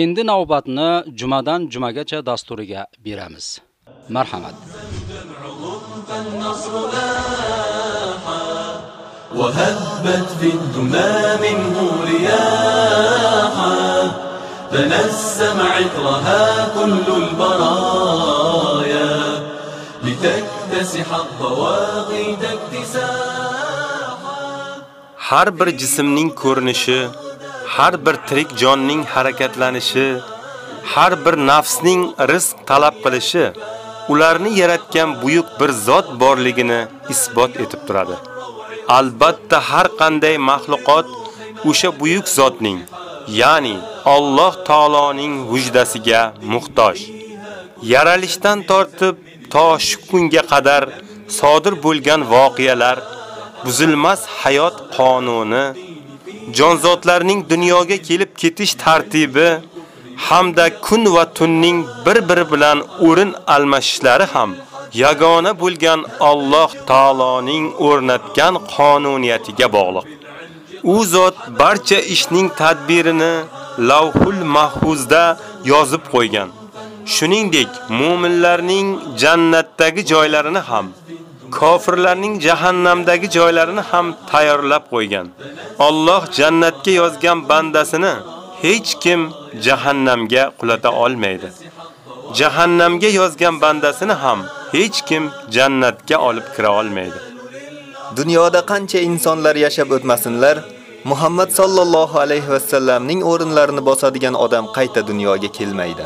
Endi navbatni jumadan jumagacha dasturiga beramiz. Marhamat. وهبت في الدمى منه رياحا تنسم عطرها كل البرايا لتكتسح الضواغي اكتساحا Har bir jismning ko'rinishi, har bir tirik jonning harakatlanishi, har bir nafsning rizq talab qilishi ularni yaratgan buyuk bir zot borligini isbot etib turadi. Albatta har qanday mahluqot o'sha buyuk zotning, ya'ni Alloh taoloning vujdasiga muhtoj. Yaralishdan tortib to shu kunga qadar sodir bo'lgan voqealar, buzilmas hayot qonuni, jonzotlarning dunyoga kelib ketish tartibi hamda kun va tunning bir-biri bilan o'rin almashishlari ham yagona bo'lgan Alloh taoloning o'rnatgan qonuniyatiga bog'liq. U zot barcha ishning tadbirini Lavhul Mahfuzda yozib qo'ygan. Shuningdek, mu'minlarning jannatdagi joylarini ham, kofirlarning jahannamdagi joylarini ham tayyorlab qo'ygan. Alloh jannatga yozgan bandasini hech kim jahannamga qulata olmaydi. Jahannamga yozgan bandasini ham hech kim jannatga olib kira olmaydi. Dunyoda qancha insonlar yashab o'tmasinlar, Muhammad sallallohu alayhi va sallamning o'rinlarini bosadigan odam qayta dunyoga kelmaydi.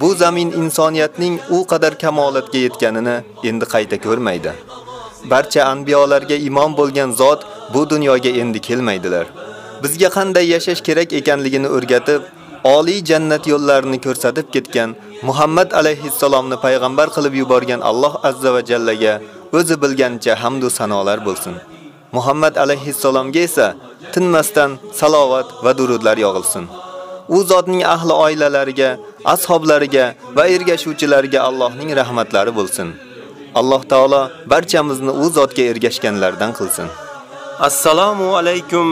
Bu zamin insoniyatning u qadar kamolatga yetganini endi qayta ko'rmaydi. Barcha anbiyolarga imon bo'lgan zot bu dunyoga endi kelmaydilar. Bizga qanday yashash kerak ekanligini o'rgatib, oliy jannat yo'llarini ko'rsatib ketgan Muhammad alayhissalomni payg'ambar qilib yuborgan Alloh azza va jallaga o'zi bilgancha hamd va sanolar bo'lsin. Muhammad alayhissalomga esa tinmasdan salovat va durudlar yog'ilsin. U zotning ahli oilalariga, ashablariga va ergashuvchilariga Allohning rahmatlari bo'lsin. Alloh taolo barchamizni u zotga ergashganlardan qilsin. Assalomu alaykum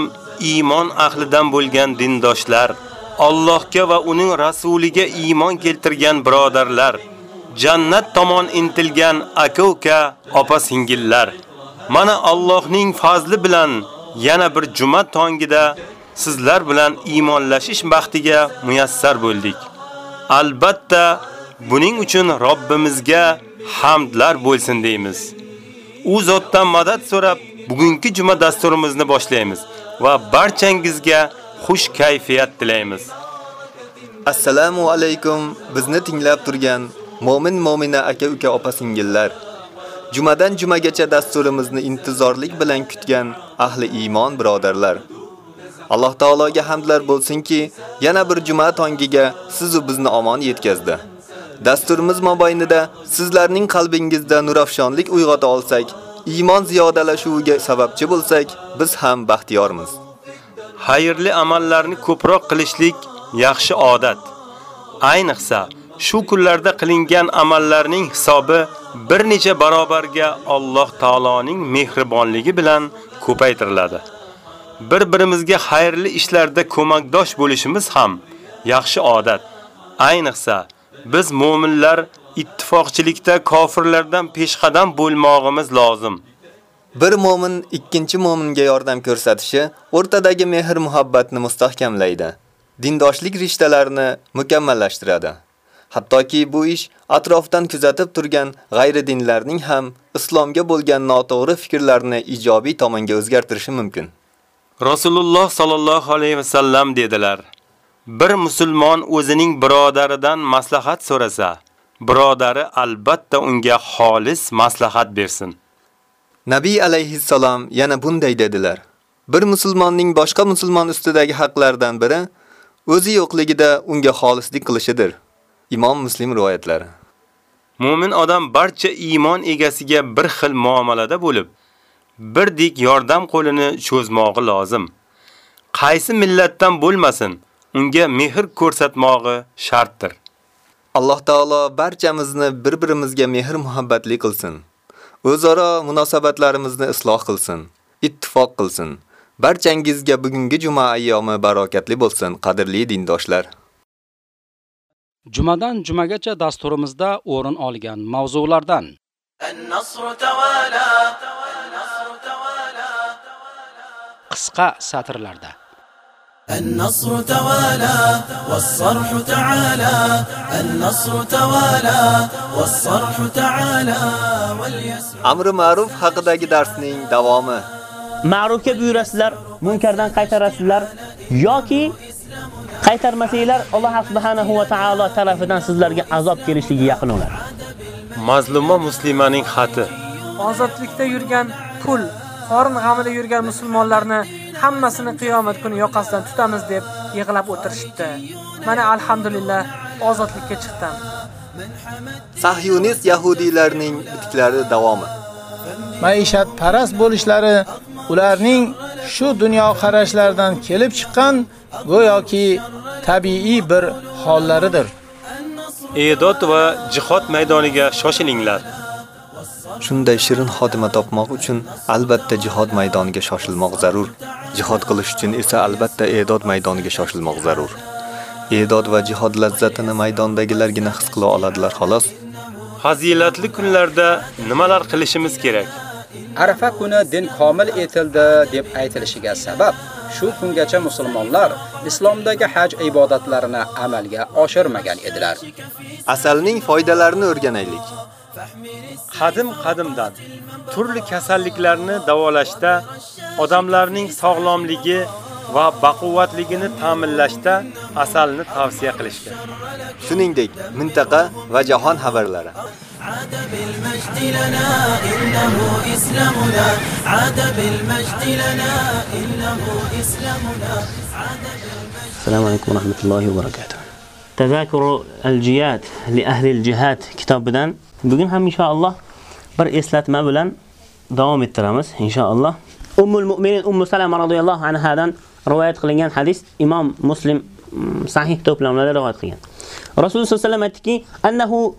iymon ahlidan bo'lgan dindoshlar, Allohga va uning rasuliga iymon keltirgan birodarlar, jannat tomon intilgan aka-uka, opa-singillar. Mana Allohning fazli bilan yana bir juma tongida sizlar bilan iymonlashish baxtiga muyassar bo'ldik. Albatta, buning uchun Robbimizga hamdlar bo'lsin deymiz. U zotdan madad so'rab, bugungi juma dasturimizni boshlaymiz va barchangizga xush kayfiyat tilaymiz. Assalomu alaykum. Bizni tinglab turgan mo'min mo'mina aka-uka opa-singillar. Jumadan jumagacha dasturimizni intizorlik bilan kutgan ahli iymon birodarlar. Alloh taologa hamdlar bo'lsinki, yana bir juma tongiga siz u bizni omon yetkazdi. Dasturimiz mobaynida sizlarning qalbingizda nurafshonlik uyg'ota olsak, iymon ziyodalashuviga sababchi bo'lsak, biz ham baxtiyormiz. Xayrli amallarni ko'proq qilishlik yaxshi odat. Ayniqsa, shu kunlarda qilingan amallarning hisobi bir necha barobarga Alloh taoloning mehribonligi bilan ko'paytiriladi. Bir-birimizga xayrli ishlarda ko'makdosh bo'lishimiz ham yaxshi odat. Ayniqsa, biz mu'minlar ittifoqchilikda kofirlardan peshqadam bo'lmog'imiz lozim. Bir mo'min ikkinchi mu'minga yordam ko'rsatishi o'rtadagi mehr muhabbatni mustahkamlaydi. Dindoshlik rishtalarini mukammallashtiradi. Hattoki bu ish atrofdan kuzatib turgan g'ayri dinlarning ham islomga bo'lgan noto'g'ri fikrlarini ijobiy tomonga o'zgartirishi mumkin. Rasululloh sallallohu alayhi va sallam dedilar: Bir musulmon o'zining birodaridan maslahat so'rasa, birodari albatta unga xolis maslahat bersin. Nabiy alayhissalom yana bunday dedilar: Bir musulmonning boshqa musulmon ustidagi haqlardan biri o'zi yo'qligida unga xolislik qilishidir. Imom Muslim rivoyatlari. Mu'min odam barcha iymon egasiga bir xil muomalada bo'lib, birdek yordam qo'lini cho'zmog'i lozim. Qaysi millatdan bo'lmasin, unga mehr ko'rsatmog'i shartdir. Alloh taolo barchamizni bir-birimizga mehr muhabbatli qilsin. O'zaro munosabatlarimizni isloq qilsin, ittifoq qilsin. Barchangizga bugungi juma ayyomi barokatli bo'lsin, qadrli dindoshlar. Jumadan jumagacha dasturimizda o'rin olgan mavzulardan An-Nasr tawala qisqa satrlarda النصر توالى والصرح تعالى النصر توالى والصرح تعالى واليسر Amri ma'ruf haqidagi darsning davomi. Ma'rufga buyurasizlar, munkardan qaytarasizlar yoki qaytarmasanglar Alloh subhanahu va taolo tarafidan sizlarga azob kelishligi yaqin bo'ladi. Mazluma muslimaning xati. ozodlikda yurgan pul, qorin g'amida yurgan musulmonlarni hammasini qiyomat kuni yoqasidan tutamiz deb yig'lab o'tirishibdi. Mana alhamdulillah ozodlikka chiqdim. Sahyonist yahudiylarning bitiklari davomi. maishat parast bo'lishlari ularning shu dunyo qarashlaridan kelib chiqqan go'yoki tabiiy bir hollaridir. E'dod va jihod maydoniga shoshilinglar. Shunday shirin xodima topmoq uchun albatta jihod maydoniga shoshilmoq zarur. Jihod qilish uchun esa albatta e'dod maydoniga shoshilmoq zarur. E'dod va jihod lazzatini maydondagilargina his qila oladilar xolos. Fazilatli kunlarda nimalar qilishimiz kerak? Arafa kuni din komil etildi deb aytilishiga sabab shu kungacha musulmonlar islomdagi haj ibodatlarini amalga oshirmagan edilar. Asalning foydalarini o'rganaylik. Qadim-qadimdan turli kasalliklarni davolashda, odamlarning sog'lomligi va baquvvatligini ta'minlashda asalni tavsiya qilishdi. Shuningdek, mintaqa va jahon xabarlari. عاد بالمجد لنا إنه إسلامنا عاد بالمجد لنا إنه إسلامنا السلام عليكم ورحمة الله وبركاته تذاكر الجياد لأهل الجهاد kitob bilan bugun ham inshaalloh bir eslatma bilan davom ettiramiz inshaalloh Ummul Mu'minin Ummu Salama radhiyallohu anhadan rivoyat qilingan hadis Imom Muslim mm, sahih to'plamlarda rivoyat qilgan. Rasululloh sollallohu alayhi vasallam aytdiki, annahu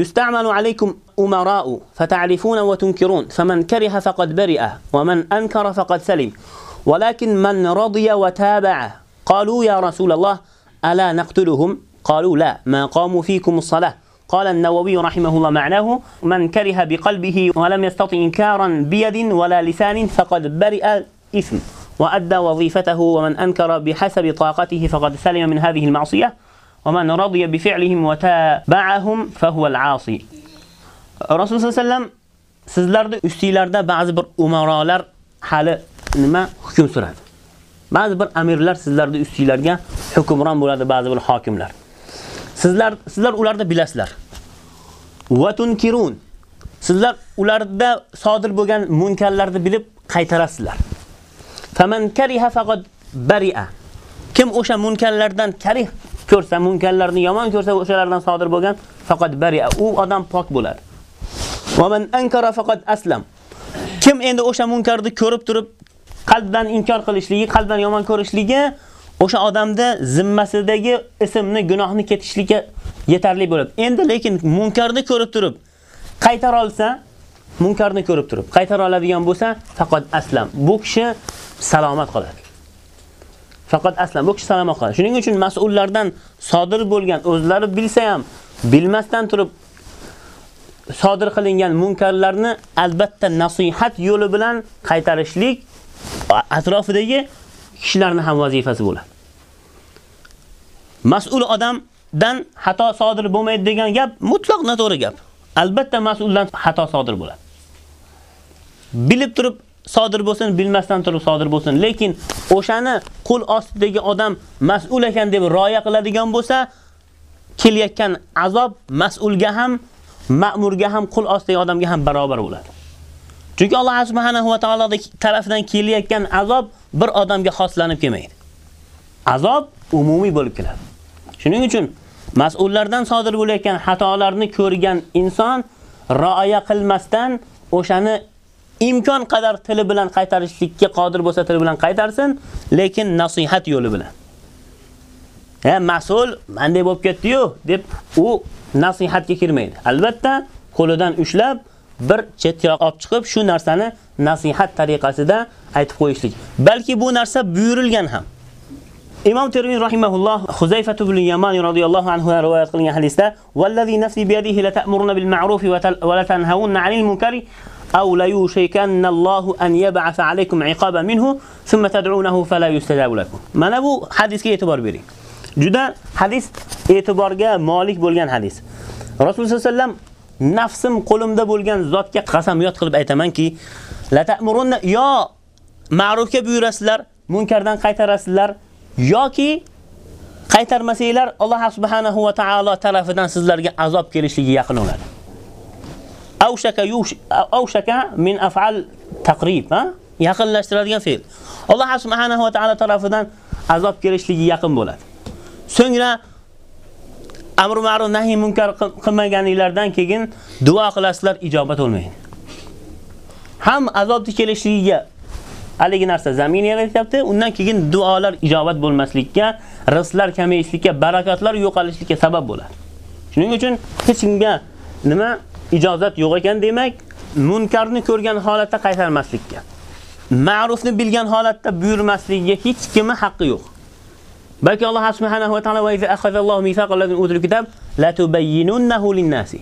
يستعمل عليكم أمراء فتعرفون وتنكرون فمن كره فقد برئ ومن أنكر فقد سلم ولكن من رضي وتابع قالوا يا رسول الله ألا نقتلهم قالوا لا ما قاموا فيكم الصلاة قال النووي رحمه الله معناه من كره بقلبه ولم يستطع إنكارا بيد ولا لسان فقد برئ الإثم وأدى وظيفته ومن أنكر بحسب طاقته فقد سلم من هذه المعصية ومن رضي بفعلهم وتابعهم فهو العاصي رسول صلى الله عليه وسلم sizlarda ustinglarda ba'zi bir umarolar hali nima hukm suradi. Ba'zi bir amirlar sizlarda ustinglarga hukmron bo'ladi, ba'zi bir hokimlar. Sizlar sizlar ularda bilasizlar. Va tunkirun. Sizlar ularda sodir bo'lgan munkarlarni bilib qaytarasizlar. Faman kariha faqat bari'a. Kim o'sha munkarlardan karih ko'rsa, munkarlarni yomon ko'rsa, o'shalardan sodir bo'lgan faqat bari'a. U odam pok bo'ladi. Va man ankara faqat aslam. Kim endi o'sha munkarni ko'rib turib qalbdan inkor qilishligi, qalbdan yomon ko'rishligi o'sha odamda zimmasidagi ismni, gunohni ketishlikka yetarli bo'ladi. Endi lekin munkarni ko'rib turib qaytar olsa, munkarni ko'rib turib qaytar oladigan bo'lsa, faqat aslam. Bu kishi salomat qoladi. Faqat aslan bu kishi salomat qoladi. Shuning uchun mas'ullardan sodir bo'lgan o'zlari bilsa ham, bilmasdan turib sodir qilingan munkarlarni albatta nasihat yo'li bilan qaytarishlik atrofidagi kishilarning ham vazifasi bo'ladi. Mas'ul odamdan xato sodir bo'lmaydi degan gap mutlaq noto'g'ri gap. Albatta mas'uldan xato sodir bo'ladi. Bilib turib sodir bo'lsin, bilmasdan turib sodir bo'lsin, lekin o'shani qo'l ostidagi odam mas'ul ekan deb rioya qiladigan bo'lsa, kelayotgan azob mas'ulga ham, ma'murga ham, qo'l ostidagi odamga ham barobar bo'ladi. Chunki Alloh subhanahu va taolo tarafidan kelayotgan azob bir odamga xoslanib kelmaydi. Azob umumiy bo'lib keladi. Shuning uchun mas'ullardan sodir bo'layotgan xatolarni ko'rgan inson rioya qilmasdan o'shani imkon qadar tili bilan qaytarishlikka qodir bo'lsa tili bilan qaytarsin, lekin nasihat yo'li bilan. Ha, mas'ul menday bo'lib ketdi-yu deb u nasihatga kirmaydi. Albatta, qo'lidan ushlab bir chetga olib chiqib shu narsani nasihat tariqasida aytib qo'yishlik. Balki bu narsa buyurilgan ham. Imom Tirmiziy rahimahulloh Huzayfa ibn Yamani radhiyallohu anhu rivoyat qilgan hadisda "Vallazi nafsi bi yadihi la ta'muruna bil ma'ruf wa la tanhauna 'anil munkari aw la yushikanna Allahu an yab'atha 'alaykum 'iqaban minhu thumma tad'unahu fala yustajabu lakum." Mana bu hadisga e'tibor bering. Juda hadis e'tiborga molik bo'lgan hadis. Rasululloh sollallohu alayhi vasallam nafsim qo'limda bo'lgan zotga qasamyod qilib aytamanki, la ta'muruna yo ma'rufga buyurasizlar, munkardan qaytarasizlar yoki qaytarmasanglar Alloh subhanahu va taolo tarafidan sizlarga azob kelishligi yaqin bo'ladi. Awshaka yush awshaka min af'al taqrib, ha? Yaqinlashtiradigan fe'l. Alloh subhanahu va taolo tarafidan azob kelishligi yaqin bo'ladi. So'ngra amr ma'ruf nahy munkar qilmaganinglardan keyin duo qilasizlar, ijobat bo'lmaydi. Ham azobni kelishligiga haligi narsa zamin yaratyapti, undan keyin duolar ijobat bo'lmaslikka, rizqlar kamayishlikka, barakatlar yo'qolishlikka sabab bo'ladi. Shuning uchun hech kimga nima ijozat yo'q ekan demak, munkarni ko'rgan holatda qaytarmaslikka, ma'rufni bilgan holatda buyurmaslikka hech kimning haqqi yo'q. Balki Alloh subhanahu va taolo va iza akhadallohu mithaqal ladin utul kitab la tubayyinunnahu lin-nasi.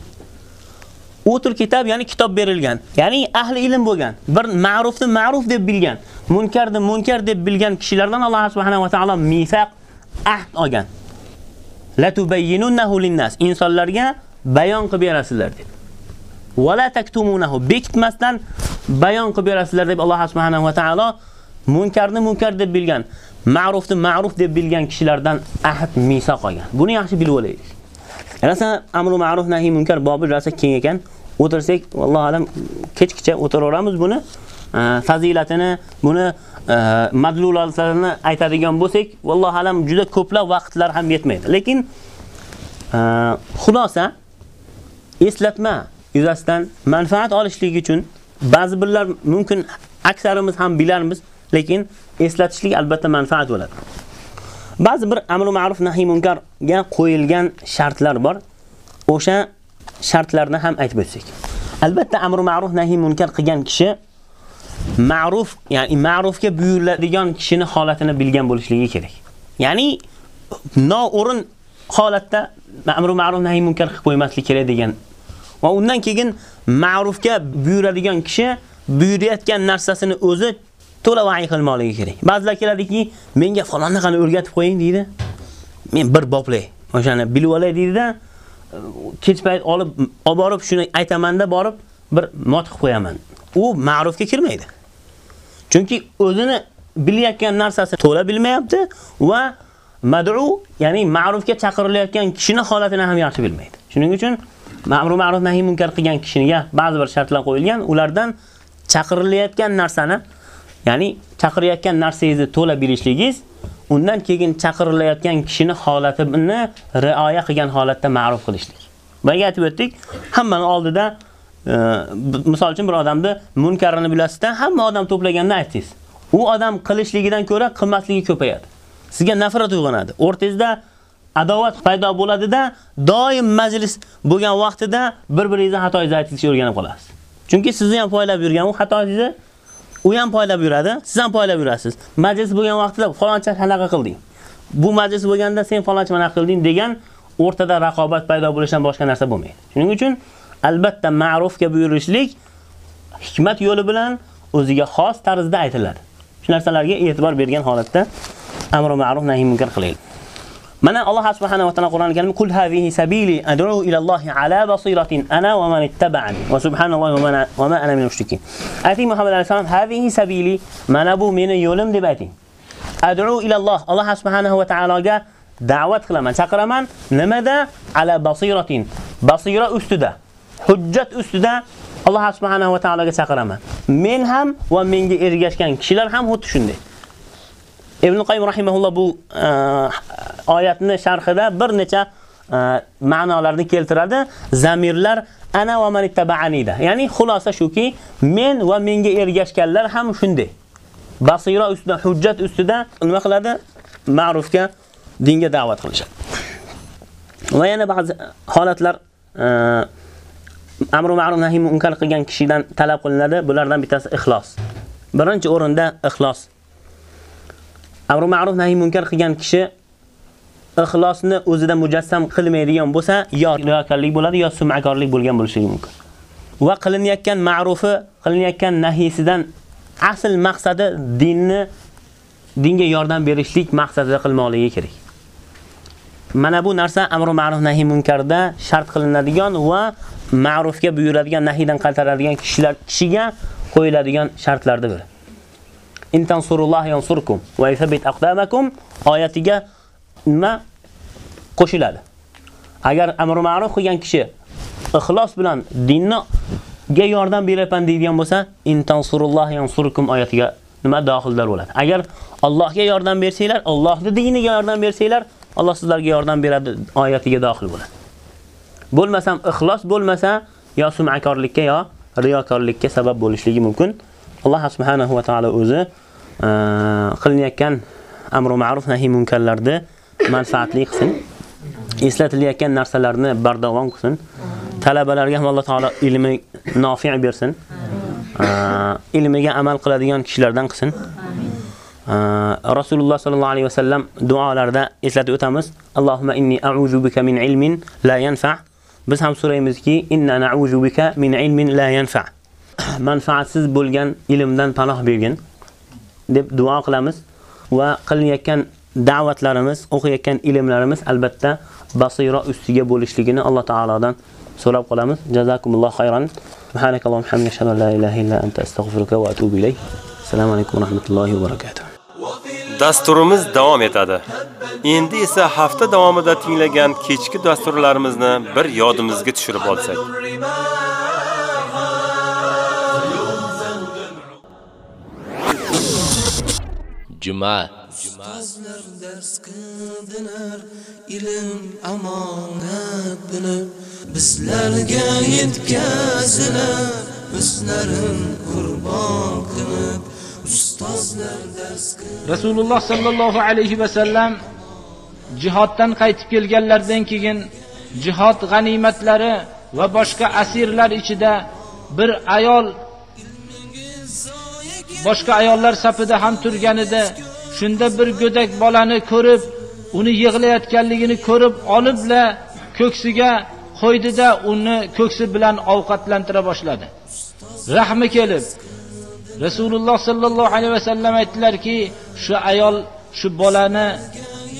Utul kitob ya'ni kitob berilgan, ya'ni ahli ilm bo'lgan, bir ma'rufni ma'ruf deb bilgan, munkarni munkar deb bilgan kishilardan Alloh subhanahu va taolo mifaq ahd olgan. La tubayyinunahu linnas. Insonlarga bayon qilib berasizlar deb. Va la taktumunahu. Bekitmasdan bayon qilib berasizlar deb Alloh subhanahu va taolo munkarni munkar deb bilgan, ma'rufni ma'ruf deb bilgan kishilardan ahd misoq olgan. Buni yaxshi bilib olaylik. Rasa amru ma'ruf nahiy munkar bobi rasa keng ekan. O'tirsak, vallohu alam kechgacha o'tiraveramiz buni. Fazilatini, buni madlulatlarini aytadigan bo'lsak, vallohu alam juda ko'plab vaqtlar ham yetmaydi. Lekin xulosa eslatma yuzasidan manfaat olishlik uchun ba'zi birlar mumkin aksarimiz ham bilarmiz, lekin eslatishlik albatta manfaat bo'ladi. Ba'zi bir amru ma'ruf nahiy munkarga qo'yilgan shartlar bor. O'sha shartlarni ham aytib o'tsak. Albatta amru ma'ruf nahiy munkar qilgan kishi ma'ruf, ya'ni ma'rufga buyuriladigan kishini holatini bilgan bo'lishligi kerak. Ya'ni noo'rin holatda amru ma'ruf nahiy munkar qilib qo'ymaslik kerak degan. Va undan keyin ma'rufga buyuradigan kishi buyurayotgan narsasini o'zi to'la vahiy qilmoqligi kerak. Ba'zilar keladiki, menga falonni o'rgatib qo'ying deydi. Men bir boplay, o'shani bilib olay deydi-da, kech payt olib olib borib shuni aytamanda borib bir mot qilib qo'yaman. U ma'rufga kirmaydi. Chunki o'zini bilayotgan narsasini to'la bilmayapti va mad'u, ya'ni ma'rufga chaqirilayotgan kishining holatini ham yaxshi bilmaydi. Shuning uchun ma'ruf ma'ruf nahiy munkar qilgan kishiga ba'zi bir shartlar qo'yilgan, ulardan chaqirilayotgan narsani Ya'ni chaqirayotgan narsangizni to'la bilishligingiz, undan keyin chaqirilayotgan kishini holatini rioya qilgan holatda ma'ruf qilishlik. Buni aytib o'tdik, hammaning oldida e, misol uchun bir odamni munkarini bilasizdan hamma odam to'plaganda aytdingiz. U odam qilishligidan ko'ra qilmasligi ko'payadi. Sizga nafrat uyg'onadi. O'rtangizda adovat paydo bo'ladida, doim majlis bo'lgan vaqtida bir-biringizni xatoingizni aytishni o'rganib qolasiz. Chunki sizni ham foydalab yurgan u xatoingizni u ham poylab yuradi, siz ham poylab yurasiz. Majlis bo'lgan vaqtida faloncha shunaqa qilding. Bu majlis bo'lganda sen faloncha mana qilding degan o'rtada raqobat paydo bo'lishidan boshqa narsa bo'lmaydi. Shuning uchun albatta ma'rufga buyurishlik hikmat yo'li bilan o'ziga xos tarzda aytiladi. Shu narsalarga e'tibor bergan holatda amr ma'ruf nahy munkar qilaylik. Mana Alloh subhanahu va taolo Qur'on karimda kul hazihi sabili ad'u ila Allohi ala basiratin ana va man ittaba'ani va subhanallohi va ma ana min mushrikin. Ayting Muhammad alayhisalom hazihi sabili mana bu meni yo'lim deb ayting. Ad'u ila Alloh Alloh subhanahu va taologa da'vat qilaman, chaqiraman. Nimada? Ala basiratin. Basira ustida, hujjat ustida Alloh subhanahu va taologa chaqiraman. Men ham va menga ergashgan kishilar ham xuddi shunday. Ibn Qayyim rahimahulloh bu oyatni sharhida bir necha e, ma'nolarni keltiradi. Zamirlar ana va manittaba'anida. Ya'ni xulosa shuki, men va menga ergashganlar ham shunday. Basira ustida, hujjat ustida nima qiladi? Ma'rufga, dinga da'vat qilishadi. Va yana ba'zi holatlar e, amru ma'ruf nahiy munkar qilgan kishidan talab qilinadi. Bulardan bittasi ixlos. Birinchi o'rinda ixlos. Amru ma'ruf nahiy munkar qilgan kishi ixlosni o'zida mujassam qilmaydigan bo'lsa, yo riyokorlik bo'ladi, yo sum'akorlik bo'lgan bo'lishi mumkin. Va qilinayotgan ma'rufi, qilinayotgan nahiysidan asl maqsadi dinni dinga yordam berishlik maqsadida qilmoqligi kerak. Mana bu narsa amr ma'ruf nahi munkarda shart qilinadigan va ma'rufga buyuradigan, nahidan qaytaradigan kishilar kishiga qo'yiladigan shartlardir biri. Intansurulloh yansurkum va yuthabbit aqdamakum oyatiga nima qo'shiladi. Agar amr ma'ruf qilgan kishi ixlos bilan dinni ga yordam beraman deydigan bo'lsa, intansurulloh yansurukum yansurkum oyatiga nima daxildor bo'ladi. Agar Allohga yordam bersanglar, Allohning diniga yordam bersanglar, Alloh sizlarga yordam beradi oyatiga daxil bo'ladi. Bo'lmasam ixlos bo'lmasa, yo sum'akorlikka yo riyokorlikka sabab bo'lishligi mumkin. Alloh subhanahu va taolo o'zi qilinayotgan amr ma'ruf nahiy munkarlarni manfaatli qilsin. Eslatilayotgan narsalarni bardavom qilsin. Talabalarga ham Alloh taolo ilmi nofi' bersin. Ilmiga amal qiladigan kishilardan qilsin. Rasululloh sallallohu alayhi vasallam duolarida eslatib o'tamiz. Allohumma inni a'uzu bika min ilmin la yanfa'. Biz ham so'raymizki, inna na'uzu bika min ilmin la yanfa'. Manfaatsiz bo'lgan ilmdan panoh bergin deb duo qilamiz va qilinayotgan da'vatlarimiz, o'qiyotgan ilmlarimiz albatta basira ustiga bo'lishligini Alloh taolodan so'rab qolamiz. Jazakumulloh xayron. Subhanakallohumma hamdaka ashhadu an la ilaha illa anta astaghfiruka va atubu ilayk. Assalomu alaykum va rahmatullohi va barakatuh. Dasturimiz davom etadi. Endi esa hafta davomida tinglagan kechki dasturlarimizni bir yodimizga tushirib olsak. Juma Ustozlar dars qildilar, ilm amonat bilib, bizlarga yetkazilar, o'zlarin qurbon qilib, ustozlar dars Rasululloh sallallohu alayhi va sallam jihoddan qaytib kelganlardan keyin jihod g'animatlari va boshqa asirlar ichida bir ayol boshqa ayollar safida ham turganida shunda bir go'dak bolani ko'rib, uni yig'layotganligini ko'rib olibla ko'ksiga qo'ydida uni ko'ksi bilan ovqatlantira boshladi. Rahmi kelib Rasululloh sallallohu alayhi vasallam aytdilarki, shu ayol shu bolani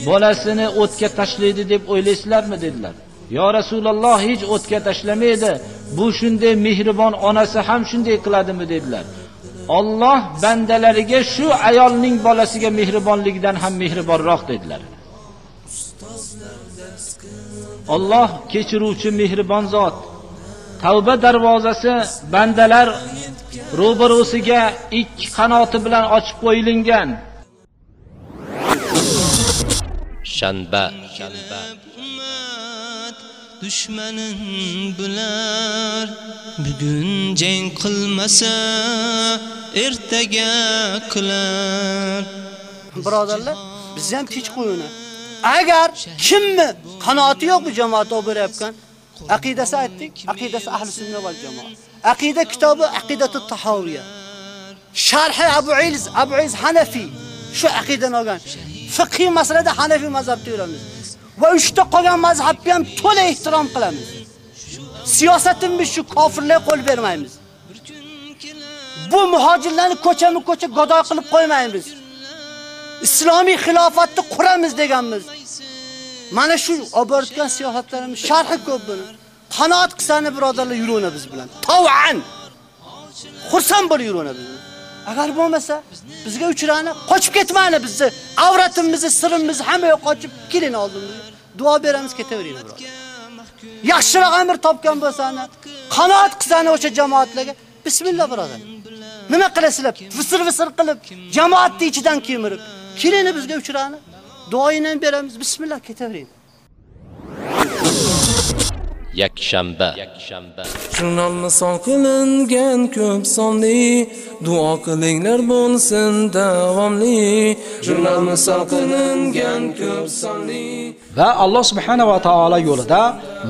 bolasini o'tga tashlaydi deb o'ylaysizlarmi dedilar. Yo Rasululloh hech o'tga tashlamaydi. Bu shunday mehribon onasi ham shunday qiladimi dedilar. Alloh bandalariga shu ayolning bolasiga mehribonligidan ham mehribonroq dedilar. Alloh kechiruvchi mehribon zot. Tavba darvozasi bandalar ro'barosiga ikki qanoti bilan ochib qo'yilgan. shanba dushmanin bular. Bugun jang qilmasa ertaga qilar. Birodarlar biz ham tinch qo'yini. Agar kimni qanoati yo'q bu jamoat olib berayotgan aqidasi aytdik aqidasi ahli sunna va jamoat. Aqida kitobi aqidatu tahawiyya sharhi abu iz abu iz hanafi shu aqidani olgan. Fiqhiy masalada hanafi mazhabda yuramiz. Va uchta qolgan mazhabga ham to'la ehtirom qilamiz. Siyosatimiz shu kofirlarga qo'l bermaymiz. Bu muhojirlarni ko'chama-ko'cha gadoy qilib qo'ymaymiz. Islomiy xilofatni quramiz deganmiz. Mana shu olib borayotgan siyosatlarimiz sharhi ko'p buni. Qanoat qilsani birodarlar yuruna biz bilan. Tav'an. Xursand bo'lib yuruna biz. Agar bo'lmasa, bizga uchrani qochib ketmani bizni. Avratimizni, sirimizni hamma yo'q qochib kelin oldimizga. Duo beramiz ketaveringlar biroq. Yaxshiroq amir topgan bo'lsani, qanoat qilsani o'sha jamoatlarga bismillah birodar. Nima qilasizlar? Visir-visir qilib, jamoatni ichidan kemirib, kelini bizga uchrani. Duoyini beramiz. Bismillah ketaveringlar. Yakshanba. Jurnalni son qilingan ko'p sonli. Duo qilinglar bo'lsin davomli. Jurnalni son qilingan ko'p sonli. Va Alloh subhanahu va taolo yo'lida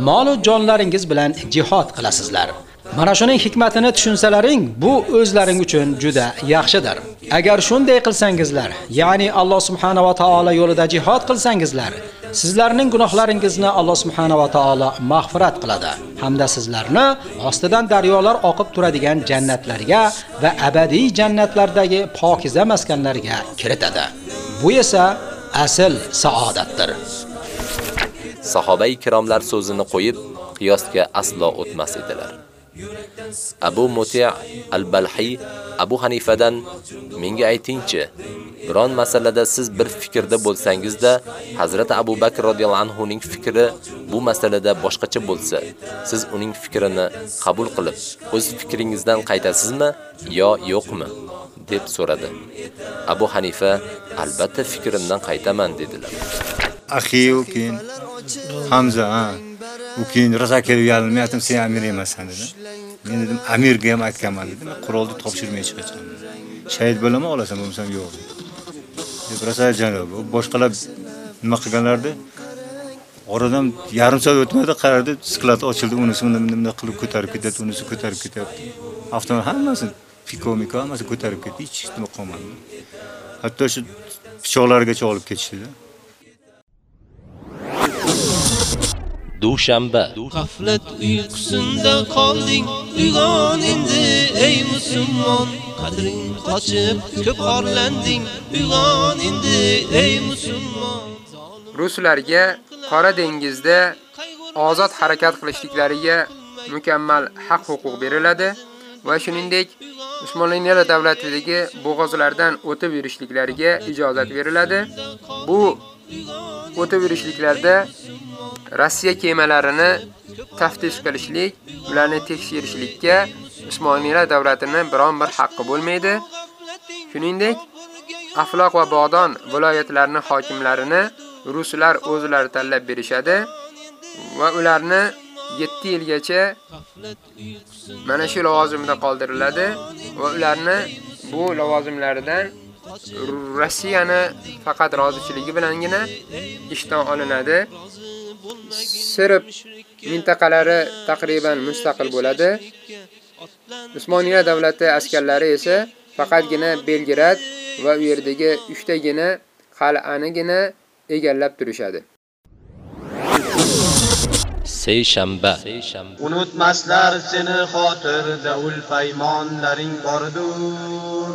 mol va jonlaringiz bilan jihad qilasizlar. Mana shuning hikmatini tushunsalaring, bu o'zlaring uchun juda yaxshidir. Agar shunday qilsangizlar, ya'ni Alloh subhanahu va taolo yo'lida jihad qilsangizlar, sizlarning gunohlaringizni Alloh subhanahu va taolo mag'firat qiladi hamda sizlarni ostidan daryolar oqib turadigan jannatlarga va abadiy jannatlardagi pokiza maskanlarga kiritadi. Bu esa asl saodatdir. Sahobai kiromlar so'zini qo'yib, qiyosga aslo o'tmas edilar. Abu Muti' al-Balhi Abu Hanifadan menga aytingchi, biron masalada siz bir fikrda bo'lsangizda, Hazrat Abu Bakr radhiyallohu anhu ning fikri bu masalada boshqacha bo'lsa, siz uning fikrini qabul qilib, o'z fikringizdan qaytasizmi yo yo'qmi? deb so'radi. Abu Hanifa albatta fikrimdan qaytaman dedilar. Axi u keyin Hamza, ha. U keyin rosa men aytdim, sen amir emassan dedi. Men dedim, amirga ham aytganman dedim. Qurolni topshirmay chiqaman. Shahid bo'laman, olasan, bo'lmasam yo'q. deb rosa janob. Boshqalar nima qilganlardi? Oradan yarim soat o'tmadi, qaradi, sklad ochildi, unisi bunday qilib ko'tarib ketyapti, unisi ko'tarib ketyapti. Avtomobil hammasi piko-miko hammasi ko'tarib ketdi, hech nima qolmadi. Hatto shu pichoqlargacha olib ketishdi. Dushanba. G'aflat uyqusinda qolding uyg'on endi ey musulmon. Qadring qochib ko'p orlanding uyg'on endi ey musulmon. Ruslarga qora dengizda ozod harakat qilishliklariga mukammal haq huquq beriladi va shuningdek Usmonlilar davlatidagi bo'g'ozlardan o'tib yurishliklariga ijozat beriladi. Bu o'tib yurishliklarda Rossiya kemalarini taftish qilishlik, ularni tekshirishlikka Usmoniylar davlatining biron bir haqqi bo'lmaydi. Shuningdek, Afloq va Bog'don viloyatlarining hokimlarini ruslar o'zlari tanlab berishadi va ularni 7 yilgacha mana shu lavozimda qoldiriladi va ularni bu lavozimlaridan Rossiyani faqat rozichiligi bilangina ishdan olinadi. Sirb mintaqalari taqriban mustaqil bo'ladi. Usmoniya davlati askarlari esa faqatgina Belgrad va u yerdagi 3 tagina qal'anigina egallab turishadi. Seyshanba Unutmaslar seni xotirda ul paymonlaring bordur.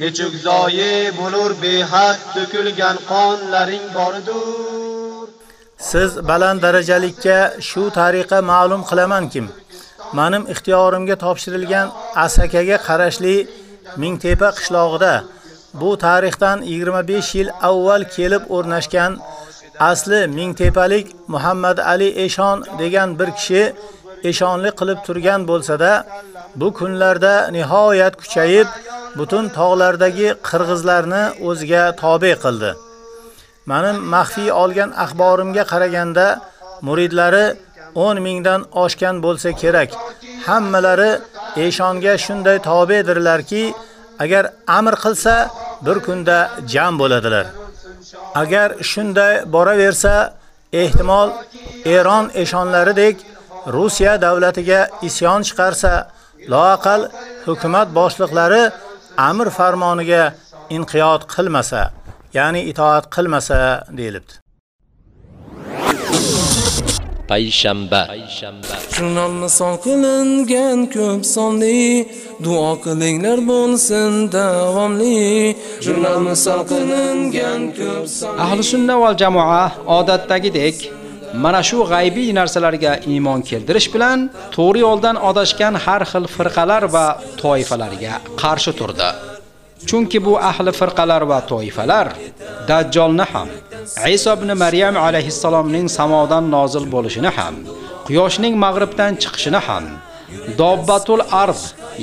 Nechuk zoyi bo'lur behad to'kilgan qonlaring bordur. Siz baland darajalikka shu tariqa ma'lum qilamankim. Manim ixtiyorimga topshirilgan Asakaga qarashli Mingtepa qishlog'ida bu tarixdan 25 yil avval kelib o'rnashgan asli Mingtepalik Muhammad Ali Eshon degan bir kishi eshonlik qilib turgan bo'lsa-da, bu kunlarda nihoyat kuchayib, butun tog'lardagi qirg'izlarni o'ziga tobe qildi. Mening maxfiy olgan axborimga qaraganda, muridlari 10 mingdan oshgan bo'lsa kerak. Hammalari eshonga shunday tobedirlarki, agar amr qilsa, bir kunda jam bo'ladilar. Agar shunday boraversa, ehtimol Eron eshonlaridek Rossiya davlatiga isyon chiqarsa, loaqal hukumat boshliqlari amr farmoniga inqiyot qilmasa, ya'ni itoat qilmasa deyilibdi. payshanba jurnalni son qilingan ko'p sonli duo qilinglar bo'lsin davomli jurnalni son qilingan ko'p sonli Ahli sunna val jamoa odatdagidek mana shu g'aybiy narsalarga iymon keltirish bilan to'g'ri yo'ldan adashgan har xil firqalar va toifalarga qarshi turdi. Chunki bu ahli firqalar va toifalar Dajjolni ham, Iso ibn Maryam alayhissalomning samodan nozil bo'lishini ham, quyoshning mag'ribdan chiqishini ham, Dobbatul ard,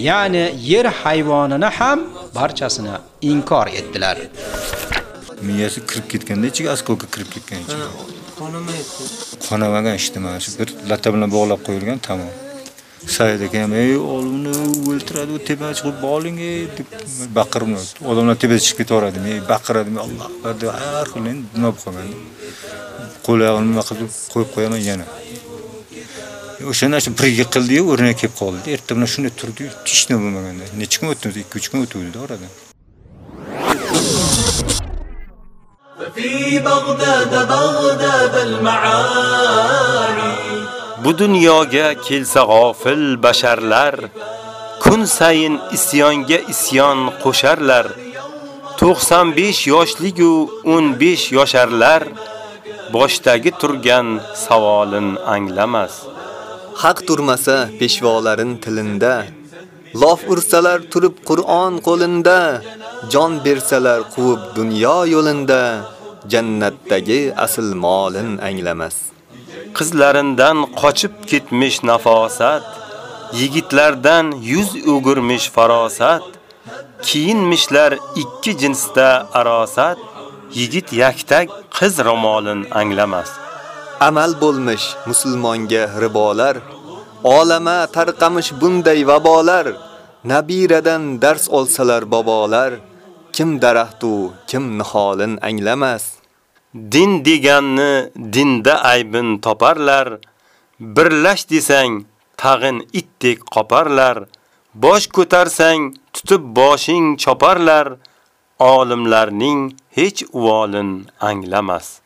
ya'ni yer hayvonini ham barchasini inkor etdilar. Miyasi kirib ketganda ichiga askoka kirib ketgan ichiga. Qonamayapti. Qonamagan ishdi mana shu bir latta bilan bog'lab qo'yilgan tamom. said akam ey olimni o'ltiradi u tepaga chiqib bo'ling ey deb baqiribman odamlar tepaga chiqib ketaveradi men baqiradim alloh akbar deb har xil endi nima bo'lib qolgan qo'l nima qilib qo'yib qo'yaman yana. O'shandan shu birga qildi-yu, o'rniga kelib qoldi. Erta bilan shunday turdiyu hech nima bo'lmaganda. Nechki kun o'tdi ikki uch kun o'tgandida oradan في بغداد بغداد المعالي Bu dunyoga kelsa g'ofil basharlar kun sayin isyonga isyon qo'sharlar. 95 yoshlik u 15 yosharlar boshdagi turgan savolin anglamas. Haq turmasa peshvolarin tilinda, lof ursalar turib Qur'on qo'linda, jon bersalar quvib dunyo yo'linda, jannatdagi asl molin anglamas. Qizlarindan qochib ketmish nafosat, yigitlardan yuz o'girmish farosat, kiyinmishlar ikki jinsda arosat, yigit yaktak, qiz romolin anglamas. Amal bo'lmish musulmonga ribolar, olama tarqamish bunday vabolar, nabiradan dars olsalar bobolar, kim daraxtu, kim niholin anglamas. Din deganni dinda aybin toparlar, birlash desang tag'in itdek qoparlar, bosh ko'tarsang tutib boshing choparlar, olimlarning hech uvolin anglamas.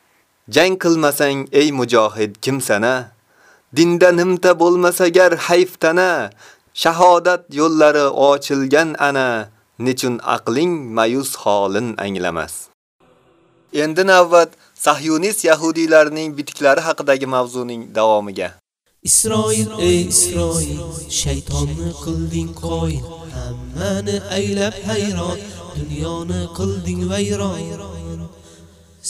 Jang qilmasang ey mujohid kimsana? Dinda nimta bo'lmasa gar hayftana, shahodat yo'llari ochilgan ana, nechun aqling mayus holin anglamas. Endi navbat Sahyonist yahudiylarning bitiklari haqidagi mavzuning davomiga. Isroil ey Isroil shaytonni qilding qo'yin hammani aylab hayron dunyoni qilding vayron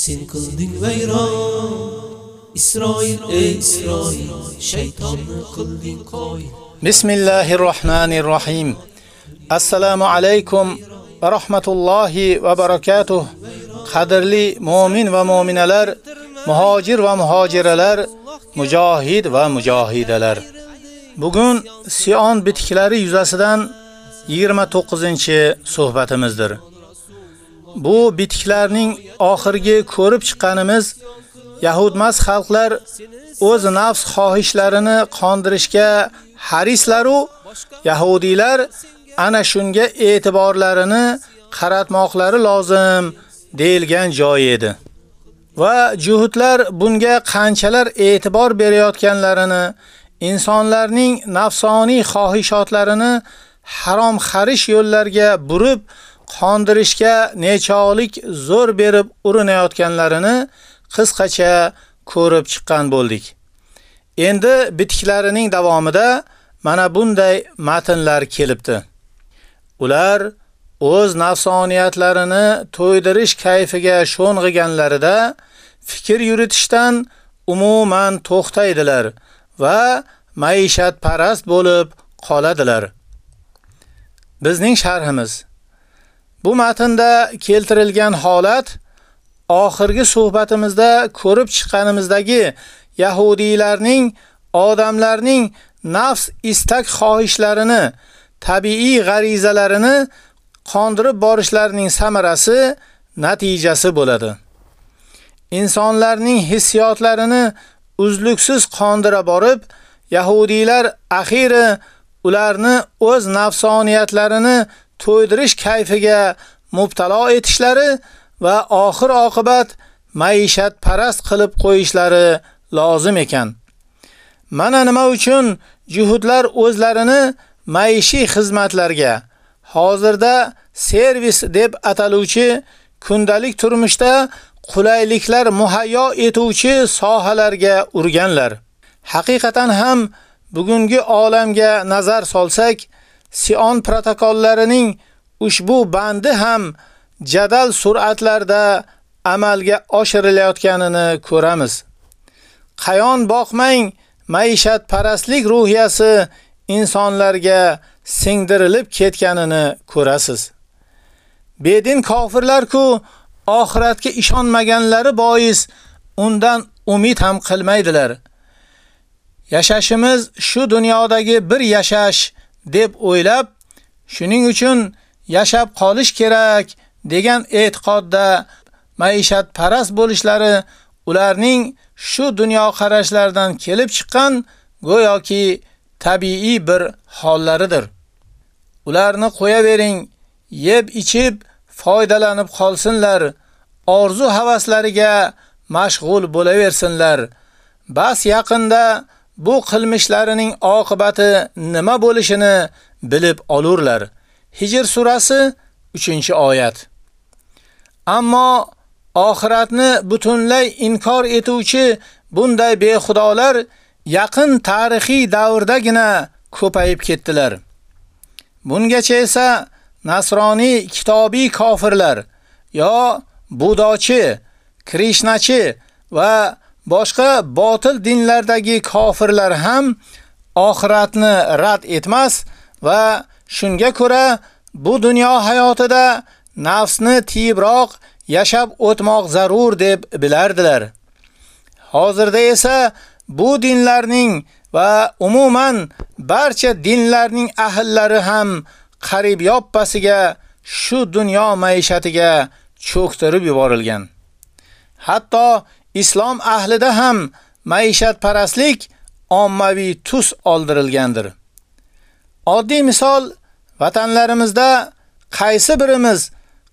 sen qilding vayron. Isroil ey Isroil shaytonni qilding qo'yin Bismillahir Rahmanir Rahim Assalomu alaykum va rahmatullohi va barakatuh qadrli mu'min va mu'minalar muhojir va muhojiralar mujohid va mujohidalar. Bugun Sion bitiklari yuzasidan 29-suhbatimizdir. Bu bitiklarning oxirgi ko'rib chiqqanimiz Yahudmas xalqlar o'z nafs xohishlarini qondirishga harislaru Yahudiylar ana shunga e'tiborlarini qaratmoqlari lozim deyilgan joy edi. Va juhudlar bunga qanchalar e'tibor berayotganlarini, insonlarning nafsoniy xohishotlarini harom xarish yo'llarga burib qondirishga nechog'lik zo'r berib urinayotganlarini qisqacha ko'rib chiqqan bo'ldik. Endi bitiklarining davomida mana bunday matnlar kelibdi. Ular o'z nafsoniyatlarini to'ydirish kayfiga sho'ng'iganlarida fikr yuritishdan umuman to'xtaydilar va maishat parast bo'lib qoladilar. Bizning sharhimiz Bu matnda keltirilgan holat oxirgi suhbatimizda ko'rib chiqqanimizdagi yahudiylarning odamlarning nafs istak xohishlarini, tabiiy g'arizalarini qondirib borishlarining samarasi natijasi bo'ladi. Insonlarning hissiyotlarini uzluksiz qondira borib, yahudiylar axiri ularni o'z nafsoniyatlarini to'ydirish kayfiga mubtalo etishlari va oxir oqibat maishat parast qilib qo'yishlari lozim ekan. Mana nima uchun juhudlar o'zlarini maishiy xizmatlarga hozirda servis deb ataluvchi kundalik turmushda qulayliklar muhayyo etuvchi sohalarga urganlar. Haqiqatan ham bugungi olamga nazar solsak, Sion protokollarining ushbu bandi ham jadal sur'atlarda amalga oshirilayotganini ko'ramiz. Qayon boqmang, maishat parastlik ruhiyasi insonlarga singdirilib ketganini ko'rasiz. Bedin kofirlar-ku oxiratga ishonmaganlari bois undan umid ham qilmaydilar. Yashashimiz shu dunyodagi bir yashash deb o'ylab, shuning uchun yashab qolish kerak degan e'tiqodda maishat parast bo'lishlari ularning shu dunyo qarashlaridan kelib chiqqan go'yoki tabiiy bir hollaridir. Ularni qo'yavering, yeb ichib foydalanib qolsinlar. orzu havaslariga mashg'ul bo'laversinlar. Bas yaqinda bu qilmishlarining oqibati nima bo'lishini bilib olurlar. Hijr surasi 3-oyat. Ammo oxiratni butunlay inkor etuvchi bunday behudolar yaqin tarixiy davrdagina ko'payib ketdilar. Bungacha esa nasroniy kitobiy kofirlar yo budochi, krishnachi va boshqa botil dinlardagi kofirlar ham oxiratni rad etmas va shunga ko'ra bu dunyo hayotida nafsni tiyibroq yashab o'tmoq zarur deb bilardilar. Hozirda esa bu dinlarning va umuman barcha dinlarning ahllari ham qarib yoppasiga shu dunyo maishatiga cho'ktirib yuborilgan. Hatto islom ahlida ham maishat parastlik ommaviy tus oldirilgandir. Oddiy misol vatanlarimizda qaysi birimiz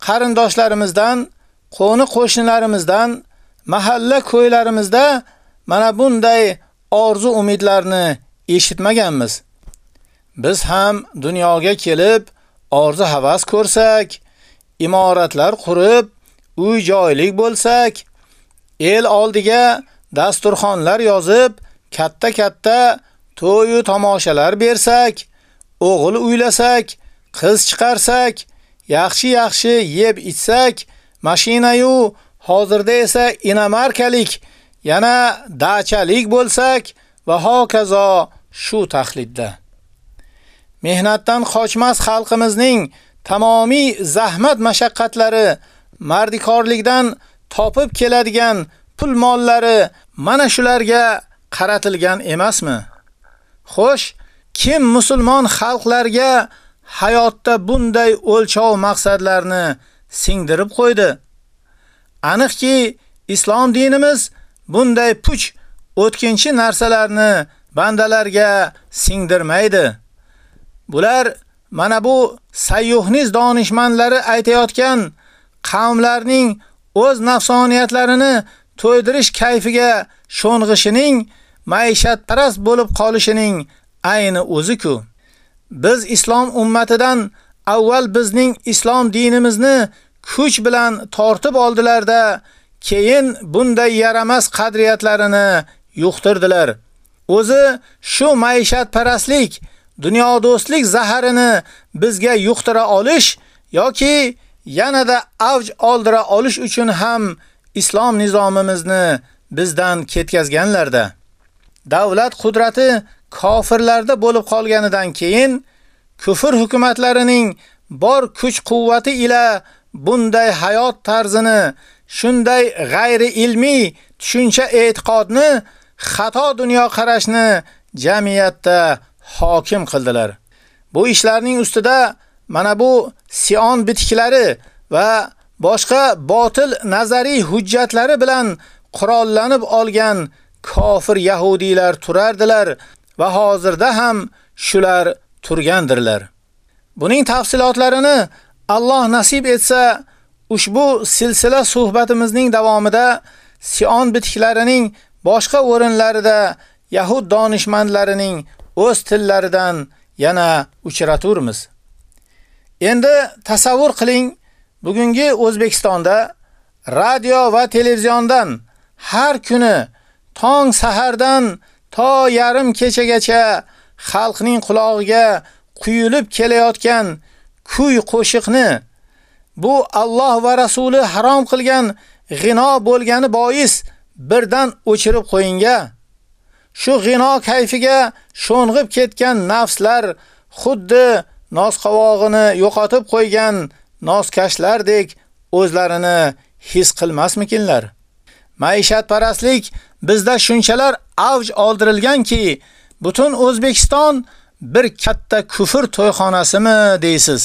qarindoshlarimizdan qo'ni qo'shnilarimizdan, mahalla ko'ylarimizda mana bunday orzu umidlarni eshitmaganmiz. Biz ham dunyoga kelib, orzu havas ko'rsak, imoratlar qurib, uy joylik bo'lsak, el oldiga dasturxonlar yozib, katta-katta to'y tomoshalar bersak, o'g'il uylasak, qiz chiqarsak, yaxshi-yaxshi yeb ichsak, mashina-yu hozirda esa inomarkalik, yana dachalik bo'lsak va hokazo shu taxlidda. Mehnatdan qochmas xalqimizning tamomiy zahmat mashaqqatlari, mardikorlikdan topib keladigan pul mollari mana shularga qaratilgan emasmi? Xo'sh, kim musulmon xalqlarga hayotda bunday o'lchov maqsadlarni singdirib qo'ydi. Aniqki, islom dinimiz bunday puch o'tkinchi narsalarni bandalarga singdirmaydi. Bular mana bu sayyuhniz donishmandlari aytayotgan qavmlarning o'z nafsoniyatlarini to'ydirish kayfiga sho'ng'ishining maishatparast bo'lib qolishining ayni o'zi-ku. Biz islom ummatidan avval bizning islom dinimizni kuch bilan tortib oldilarda, keyin bunday yaramas qadriyatlarini yuqtirdilar. O'zi shu maishat dunyodo'stlik dunyo do'stlik zaharini bizga yuqtira olish yoki yanada avj oldira olish uchun ham islom nizomimizni bizdan ketkazganlarda. Davlat qudrati kofirlarda bo'lib qolganidan keyin kufr hukumatlarining bor kuch-quvvati ila bunday hayot tarzini, shunday g'ayri ilmiy tushuncha e'tiqodni, xato dunyo qarashni jamiyatda hokim qildilar. Bu ishlarning ustida mana bu Sion bitiklari va boshqa botil nazariy hujjatlari bilan qurollanib olgan kofir yahudiylar turardilar va hozirda ham shular turgandirlar. Buning tafsilotlarini Alloh nasib etsa, ushbu silsila suhbatimizning davomida Sion bitiklarining boshqa o'rinlarida Yahud donishmandlarining o'z tillaridan yana uchraturmiz. Endi tasavvur qiling, bugungi O'zbekistonda radio va televiziondan har kuni tong sahardan to yarim kechagacha xalqning qulog'iga quyilib kelayotgan kuy qo'shiqni bu Alloh va rasuli harom qilgan g'ino bo'lgani bois birdan o'chirib qo'yinga. Shu g'ino kayfiga sho'ng'ib ketgan nafslar xuddi nosqovog'ini yo'qotib qo'ygan noskashlardek o'zlarini his qilmasmikinlar? Maishat parastlik bizda shunchalar avj oldirilganki, butun O'zbekiston bir katta kufr to'yxonasimi deysiz?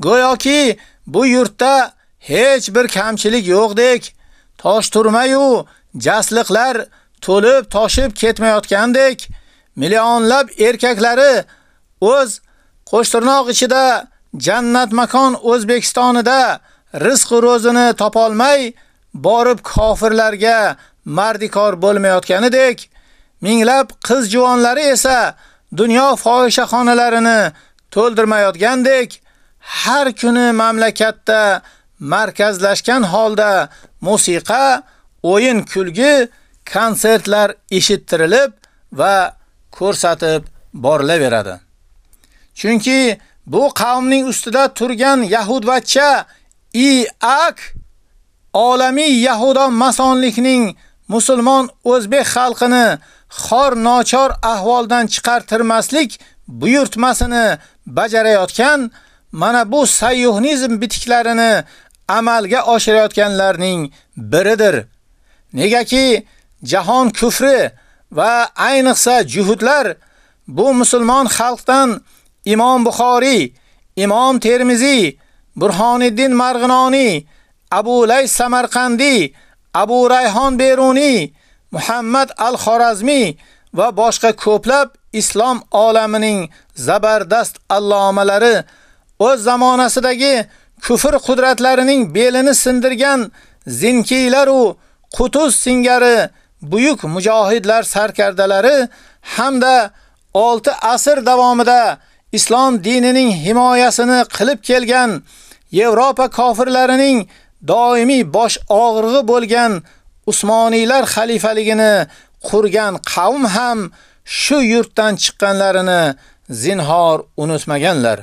Go'yoki bu yurtda hech bir kamchilik yo'qdek, tosh turmayu jasliqlar to'lib toshib ketmayotgandek, millionlab erkaklari o'z qo'shtirnoq ichida jannat makon O'zbekistonida rizq ro'zini topolmay borib kofirlarga mardikor bo'lmayotganidek, minglab qiz juvonlari esa dunyo fohishaxonalarini to'ldirmayotgandek, har kuni mamlakatda markazlashgan holda musiqa, o'yin, kulgi, konsertlar eshittirilib va ko'rsatib borilaveradi. Chunki bu qavmning ustida turgan yahudvachcha Iak olamiy yahudo masonlikning musulmon o'zbek xalqini xor nochor ahvoldan chiqartirmaslik buyurtmasini bajarayotgan mana bu sayyuhnizm bitiklarini amalga oshirayotganlarning biridir. Negaki jahon kufri va ayniqsa juhudlar bu musulmon xalqdan Imom Buxoriy, Imom Termiziy, Burhoniddin Marg'inoni, Abu Lay Samarqandi, Abu Rayhon Beruniy, Muhammad al-Xorazmiy va boshqa ko'plab islom olamining zabardast allomalari o'z zamonasidagi kufr qudratlarining belini sindirgan zinkiylar u Qutuz singari buyuk mujohidlar sarkardalari hamda 6 asr davomida islom dinining himoyasini qilib kelgan Yevropa kofirlarining doimiy bosh og'rig'i bo'lgan Usmoniylar xalifaligini qurgan qavm ham shu yurtdan chiqqanlarini zinhor unutmaganlar.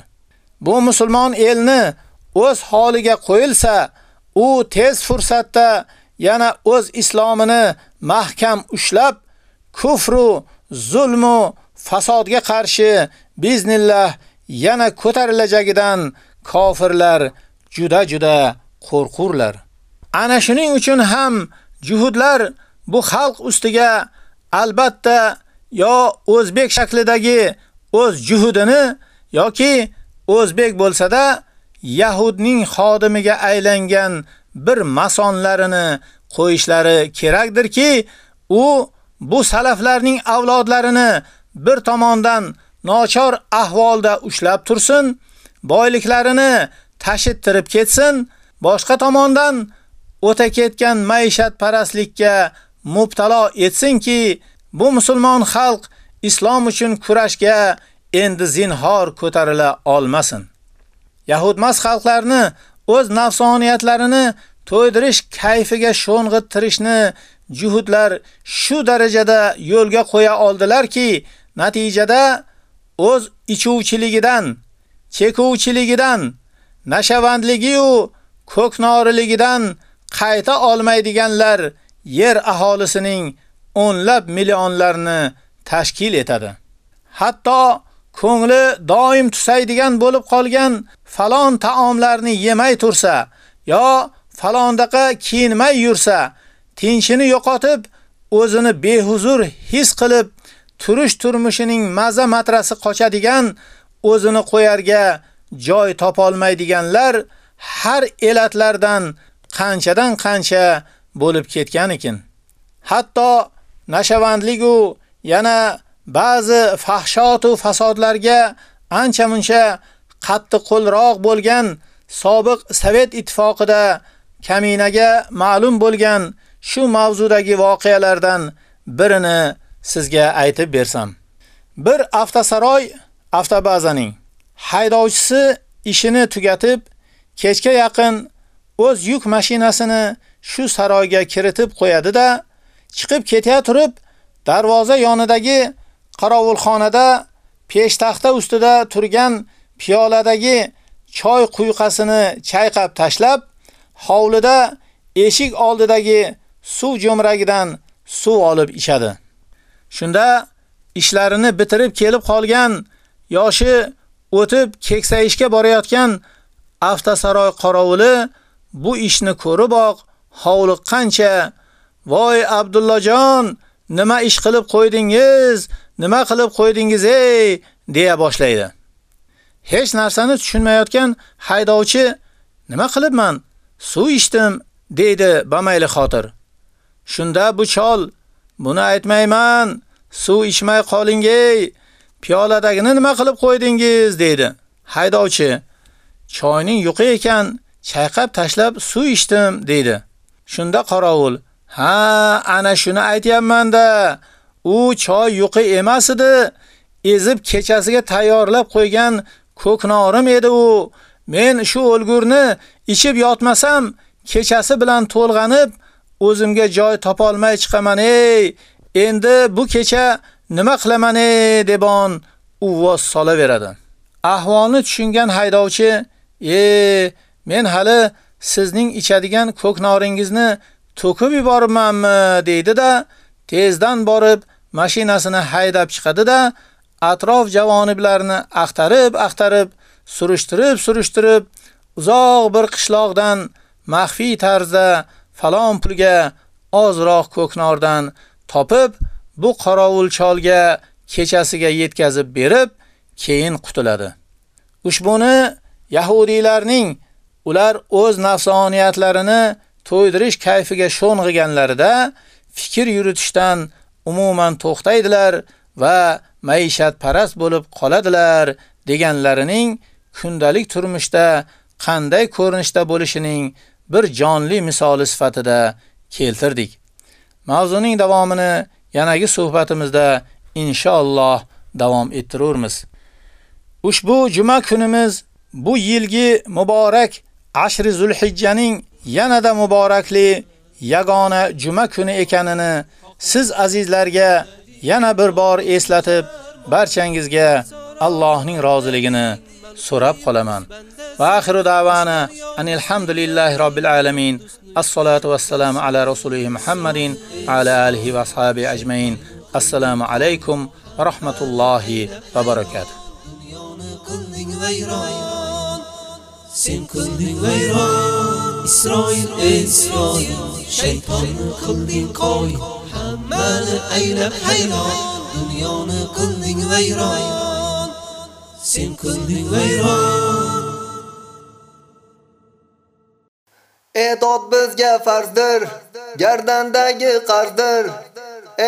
Bu musulmon elni o'z holiga qo'yilsa, u tez fursatda yana o'z islomini mahkam ushlab, kufru, zulmu, fasodga qarshi biznillah yana ko'tarilajagidan kofirlar juda juda qo'rqurlar. Ana shuning uchun ham juhudlar bu xalq ustiga albatta yo o'zbek shaklidagi o'z juhudini yoki o'zbek bo'lsa-da Yahudning xodimiga aylangan bir masonlarini qo'yishlari kerakdirki, u bu salaflarning avlodlarini bir tomondan nochor ahvolda ushlab tursin, boyliklarini tashittirib ketsin, boshqa tomondan o'ta ketgan maishat parastlikka mubtalo etsinki, bu musulmon xalq islom uchun kurashga endi zinhor ko'tarila olmasin. Yahudmas xalqlarni o'z nafsoniyatlarini to'ydirish kayfiga sho'ng'itirishni juhudlar shu darajada yo'lga qo'ya oldilarki, natijada o'z ichuvchiligidan, chekuvchiligidan, nashavandligi u ko'knoriligidan qayta olmaydiganlar yer aholisining o'nlab millionlarini tashkil etadi. Hatto ko'ngli doim tusaydigan bo'lib qolgan falon taomlarni yemay tursa yo falondaqa kiyinmay yursa, tinchini yo'qotib, o'zini behuzur his qilib, turish turmushining maza matrasi qochadigan, o'zini qo'yarga joy topolmaydiganlar har elatlardan qanchadan qancha bo'lib ketgan ekan. Hatto nashavandlik u yana ba'zi fahshot va fasodlarga ancha muncha qattiq qo'lroq bo'lgan sobiq Sovet ittifoqida kaminaga ma'lum bo'lgan shu mavzudagi voqealardan birini sizga aytib bersam. Bir avtosaroy avtobazaning haydovchisi ishini tugatib, kechga yaqin o'z yuk mashinasini shu saroyga kiritib qo'yadi-da, chiqib ketaya turib, darvoza yonidagi qorovulxonada peshtaxta ustida turgan piyoladagi choy quyqasini chayqab tashlab, hovlida eshik oldidagi suv jo'mragidan suv olib ichadi. Shunda ishlarini bitirib kelib qolgan yoshi o'tib keksayishga borayotgan avtosaroy qorovuli bu ishni ko'riboq hovliqqancha "Voy Abdullajon, nima ish qilib qo'ydingiz? Nima qilib qo'ydingiz ey?" deya boshlaydi. Hech narsani tushunmayotgan haydovchi "Nima qilibman? Suv ichdim" deydi bamayli xotir. Shunda bu chol "Buni aytmayman, suv ichmay qoling ey. Piyoladagini nima qilib qo'ydingiz?" deydi. Haydovchi "Choyning yuqi ekan, chayqab tashlab suv ichdim" deydi. Shunda qorovul: "Ha, ana shuni aytyapman-da. U choy yuqi emas edi. Ezib kechasiga tayyorlab qo'ygan ko'knorim edi u. Men shu o'lgurni ichib yotmasam, kechasi bilan to'lg'anib, o'zimga joy topolmay chiqaman ey. Endi bu kecha nima qilaman ey debon uvvos solaveradi. Ahvolni tushungan haydovchi: "E, men hali sizning ichadigan ko'knoringizni to'kib yuboribmanmi?" deydi-da, tezdan borib mashinasini haydab chiqadi-da, atrof javoniblarni axtarib, axtarib, surishtirib, surishtirib, uzoq bir qishloqdan maxfiy tarzda falon pulga ozroq ko'knordan topib, bu qorovul cholga kechasiga yetkazib berib, keyin qutuladi. Ushbuni yahudiylarning ular o'z nafsoniyatlarini to'ydirish kayfiga sho'ng'iganlarida fikr yuritishdan umuman to'xtaydilar va maishat parast bo'lib qoladilar deganlarining kundalik turmushda qanday ko'rinishda bo'lishining bir jonli misoli sifatida keltirdik. Mavzuning davomini yanagi suhbatimizda inshaalloh davom ettiramiz. Ushbu juma kunimiz bu yilgi muborak ashri Zulhijjaning yanada muborakli yagona juma kuni ekanini siz azizlarga yana bir bor eslatib, barchangizga Allohning roziligini so'rab qolaman. Va axiru davana anil hamdulillahi robbil alamin. Assalatu vassalamu ala rasulih Muhammadin ala alihi va ashabi ajmain. Assalomu alaykum va rahmatullohi va barakatuh. Sen qilding vayron Isroil Isroil shaytonni qilding qo'y hammani aylab hayron dunyoni qilding vayron Sen qilding vayron E'dod bizga farzdir, gardandagi qarzdir.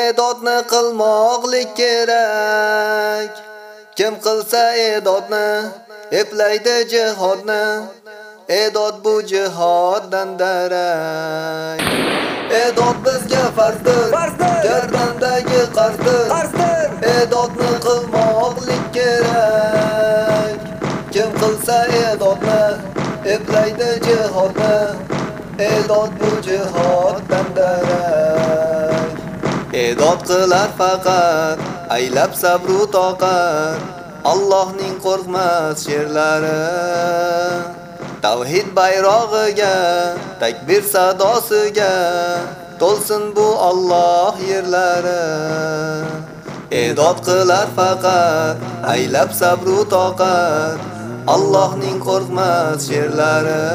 E'dodni qilmoqlik kerak. Kim qilsa e'dodni, eplaydi jihodni. E'dod bu jihoddan darak. E'dod bizga farzdir, gardandagi qarzdir. E'dodni qilmoqlik kerak. Kim qilsa e'dodni, eplaydi jihodni. E'dod bu jihoddan darak. E'dod qilar faqat aylab sabr va toqat. Allohning qo'rqmas sherlari. Tavhid bayrog'iga, takbir sadosiga to'lsin bu Alloh yerlari. E'dod qilar faqat aylab sabru toqat. Allohning qo'rqmas sherlari.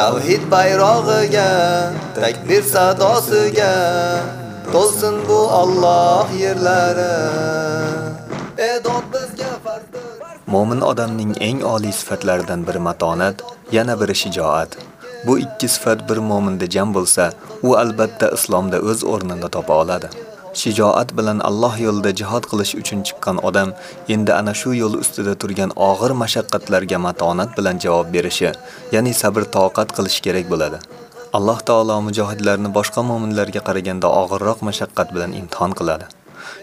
Tavhid bayrog'iga, takbir sadosiga to'lsin bu Alloh yerlari. E'dod. Mo'min odamning eng oliy sifatlaridan biri matonat, yana biri shijoat. Bu ikki sifat bir mo'minda jam bo'lsa, u albatta islomda o'z o'rnini topa oladi. Shijoat bilan Alloh yo'lida jihad qilish uchun chiqqan odam endi ana shu yo'l ustida turgan og'ir mashaqqatlarga matonat bilan javob berishi, ya'ni sabr toqat qilish kerak bo'ladi. Alloh taolo mujohidlarni boshqa mo'minlarga qaraganda og'irroq mashaqqat bilan imtihon qiladi.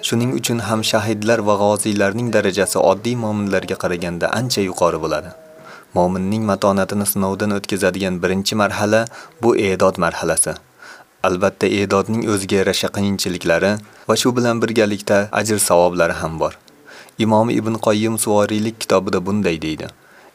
Shuning uchun ham shahidlar va g'oziylarning darajasi oddiy mo'minlarga qaraganda ancha yuqori bo'ladi. Mo'minning matonatini sinovdan o'tkazadigan birinchi marhala bu e'dod marhalasi. Albatta e'dodning o'ziga yarasha qiyinchiliklari va shu bilan birgalikda ajr savoblari ham bor. Imom Ibn Qoyyim Suvoriylik kitobida bunday deydi.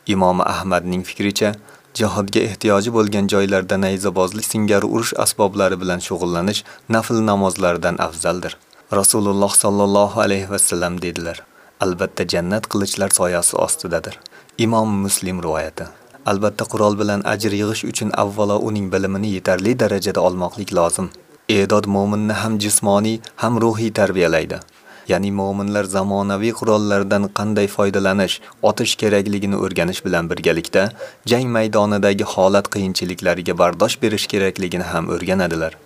Imom Ahmadning fikricha, jihodga ehtiyoji bo'lgan joylarda nayzabozlik singari urush asboblari bilan shug'ullanish nafl namozlaridan afzaldir. Rasululloh sallallohu alayhi va sallam dedilar. Albatta jannat qilichlar soyasi ostidadir. Imom Muslim rivoyati. Albatta qurol bilan ajr yig'ish uchun avvalo uning bilimini yetarli darajada olmoqlik lozim. E'dod mo'minni ham jismoniy, ham ruhiy tarbiyalaydi. Ya'ni mo'minlar zamonaviy qurollardan qanday foydalanish, otish kerakligini o'rganish bilan birgalikda jang maydonidagi holat qiyinchiliklariga bardosh berish kerakligini ham o'rganadilar.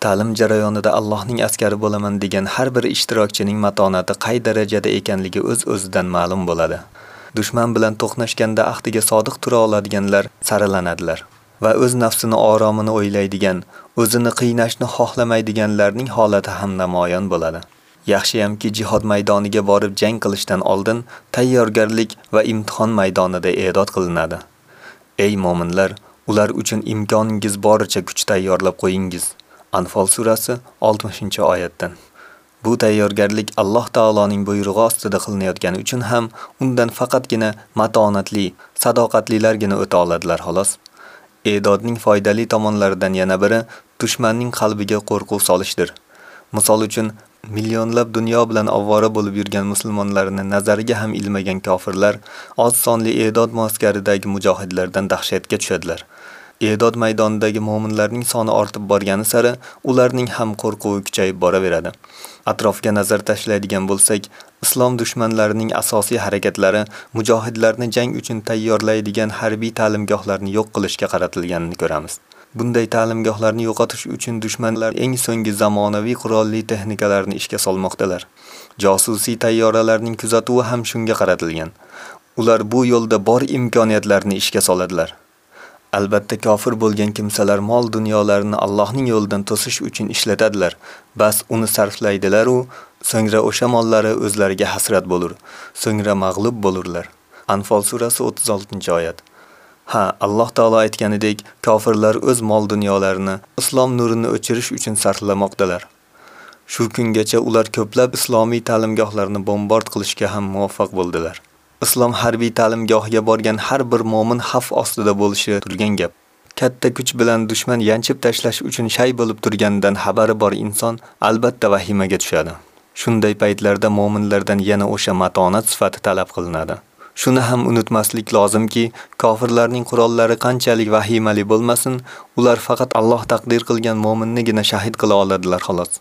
Ta'lim jarayonida Allohning askari bo'laman degan har bir ishtirokchining matonati qay darajada ekanligi o'z-o'zidan ma'lum bo'ladi. Dushman bilan to'qnashganda ahdiga sodiq tura oladiganlar saralanadilar. va o'z nafsini oromini o'ylaydigan, o'zini qiynashni xohlamaydiganlarning holati ham namoyon bo'ladi. Yaxshiyamki jihod maydoniga borib jang qilishdan oldin tayyorgarlik va imtihon maydonida e'dod qilinadi. Ey mo'minlar, ular uchun imkoningiz boricha kuch tayyorlab qo'yingiz. Anfal surasi 60-oyatdan. Bu tayyorgarlik Alloh taoloning buyrug'i ostida qilinayotgani uchun ham undan faqatgina matonatli, sadoqatlilargina o'ta oladilar xolos. E'dodning foydali tomonlaridan yana biri dushmanning qalbiga qo'rquv solishdir. Misol uchun, millionlab dunyo bilan avvora bo'lib yurgan musulmonlarni nazariga ham ilmagan kofirlar oz sonli e'dod moskaridagi mujohidlardan dahshatga tushadilar. E'dod maydonidagi mu'minlarning soni ortib borgani sari ularning ham qo'rquvi kuchayib boraveradi. Atrofga nazar tashlaydigan bo'lsak, islom dushmanlarining asosiy harakatlari mujohidlarni jang uchun tayyorlaydigan harbiy ta'limgohlarni yo'q qilishga qaratilganini ko'ramiz. Bunday ta'limgohlarni yo'qotish uchun dushmanlar eng so'nggi zamonaviy qurolli texnikalarni ishga solmoqdalar. Josusiy tayyoralarning kuzatuvi ham shunga qaratilgan. Ular bu yo'lda bor imkoniyatlarni ishga soladilar. Albatta kofir bo'lgan kimsalar mol dunyolarini Allohning yo'lidan to'sish uchun ishlatadilar. Bas uni sarflaydilar u, so'ngra o'sha mollari o'zlariga hasrat bo'lur. So'ngra mag'lub bo'lurlar. Anfal surasi 36-oyat. Ha, Alloh taolo aytganidek, kofirlar o'z mol dunyolarini islom nurini o'chirish uchun sarflamoqdalar. Shu kungacha ular ko'plab islomiy ta'limgohlarni bombard qilishga ham muvaffaq bo'ldilar. Islom harbiy ta'limgohiga borgan har bir mu'min xavf ostida bo'lishi turgan gap. Katta kuch bilan dushman yanchib tashlash uchun shay bo'lib turganidan xabari bor inson albatta vahimaga tushadi. Shunday paytlarda mu'minlardan yana o'sha matonat sifati talab qilinadi. Shuni ham unutmaslik lozimki, kofirlarning qurollari qanchalik vahimali bo'lmasin, ular faqat Alloh taqdir qilgan mu'minnigina shahid qila oladilar xolos.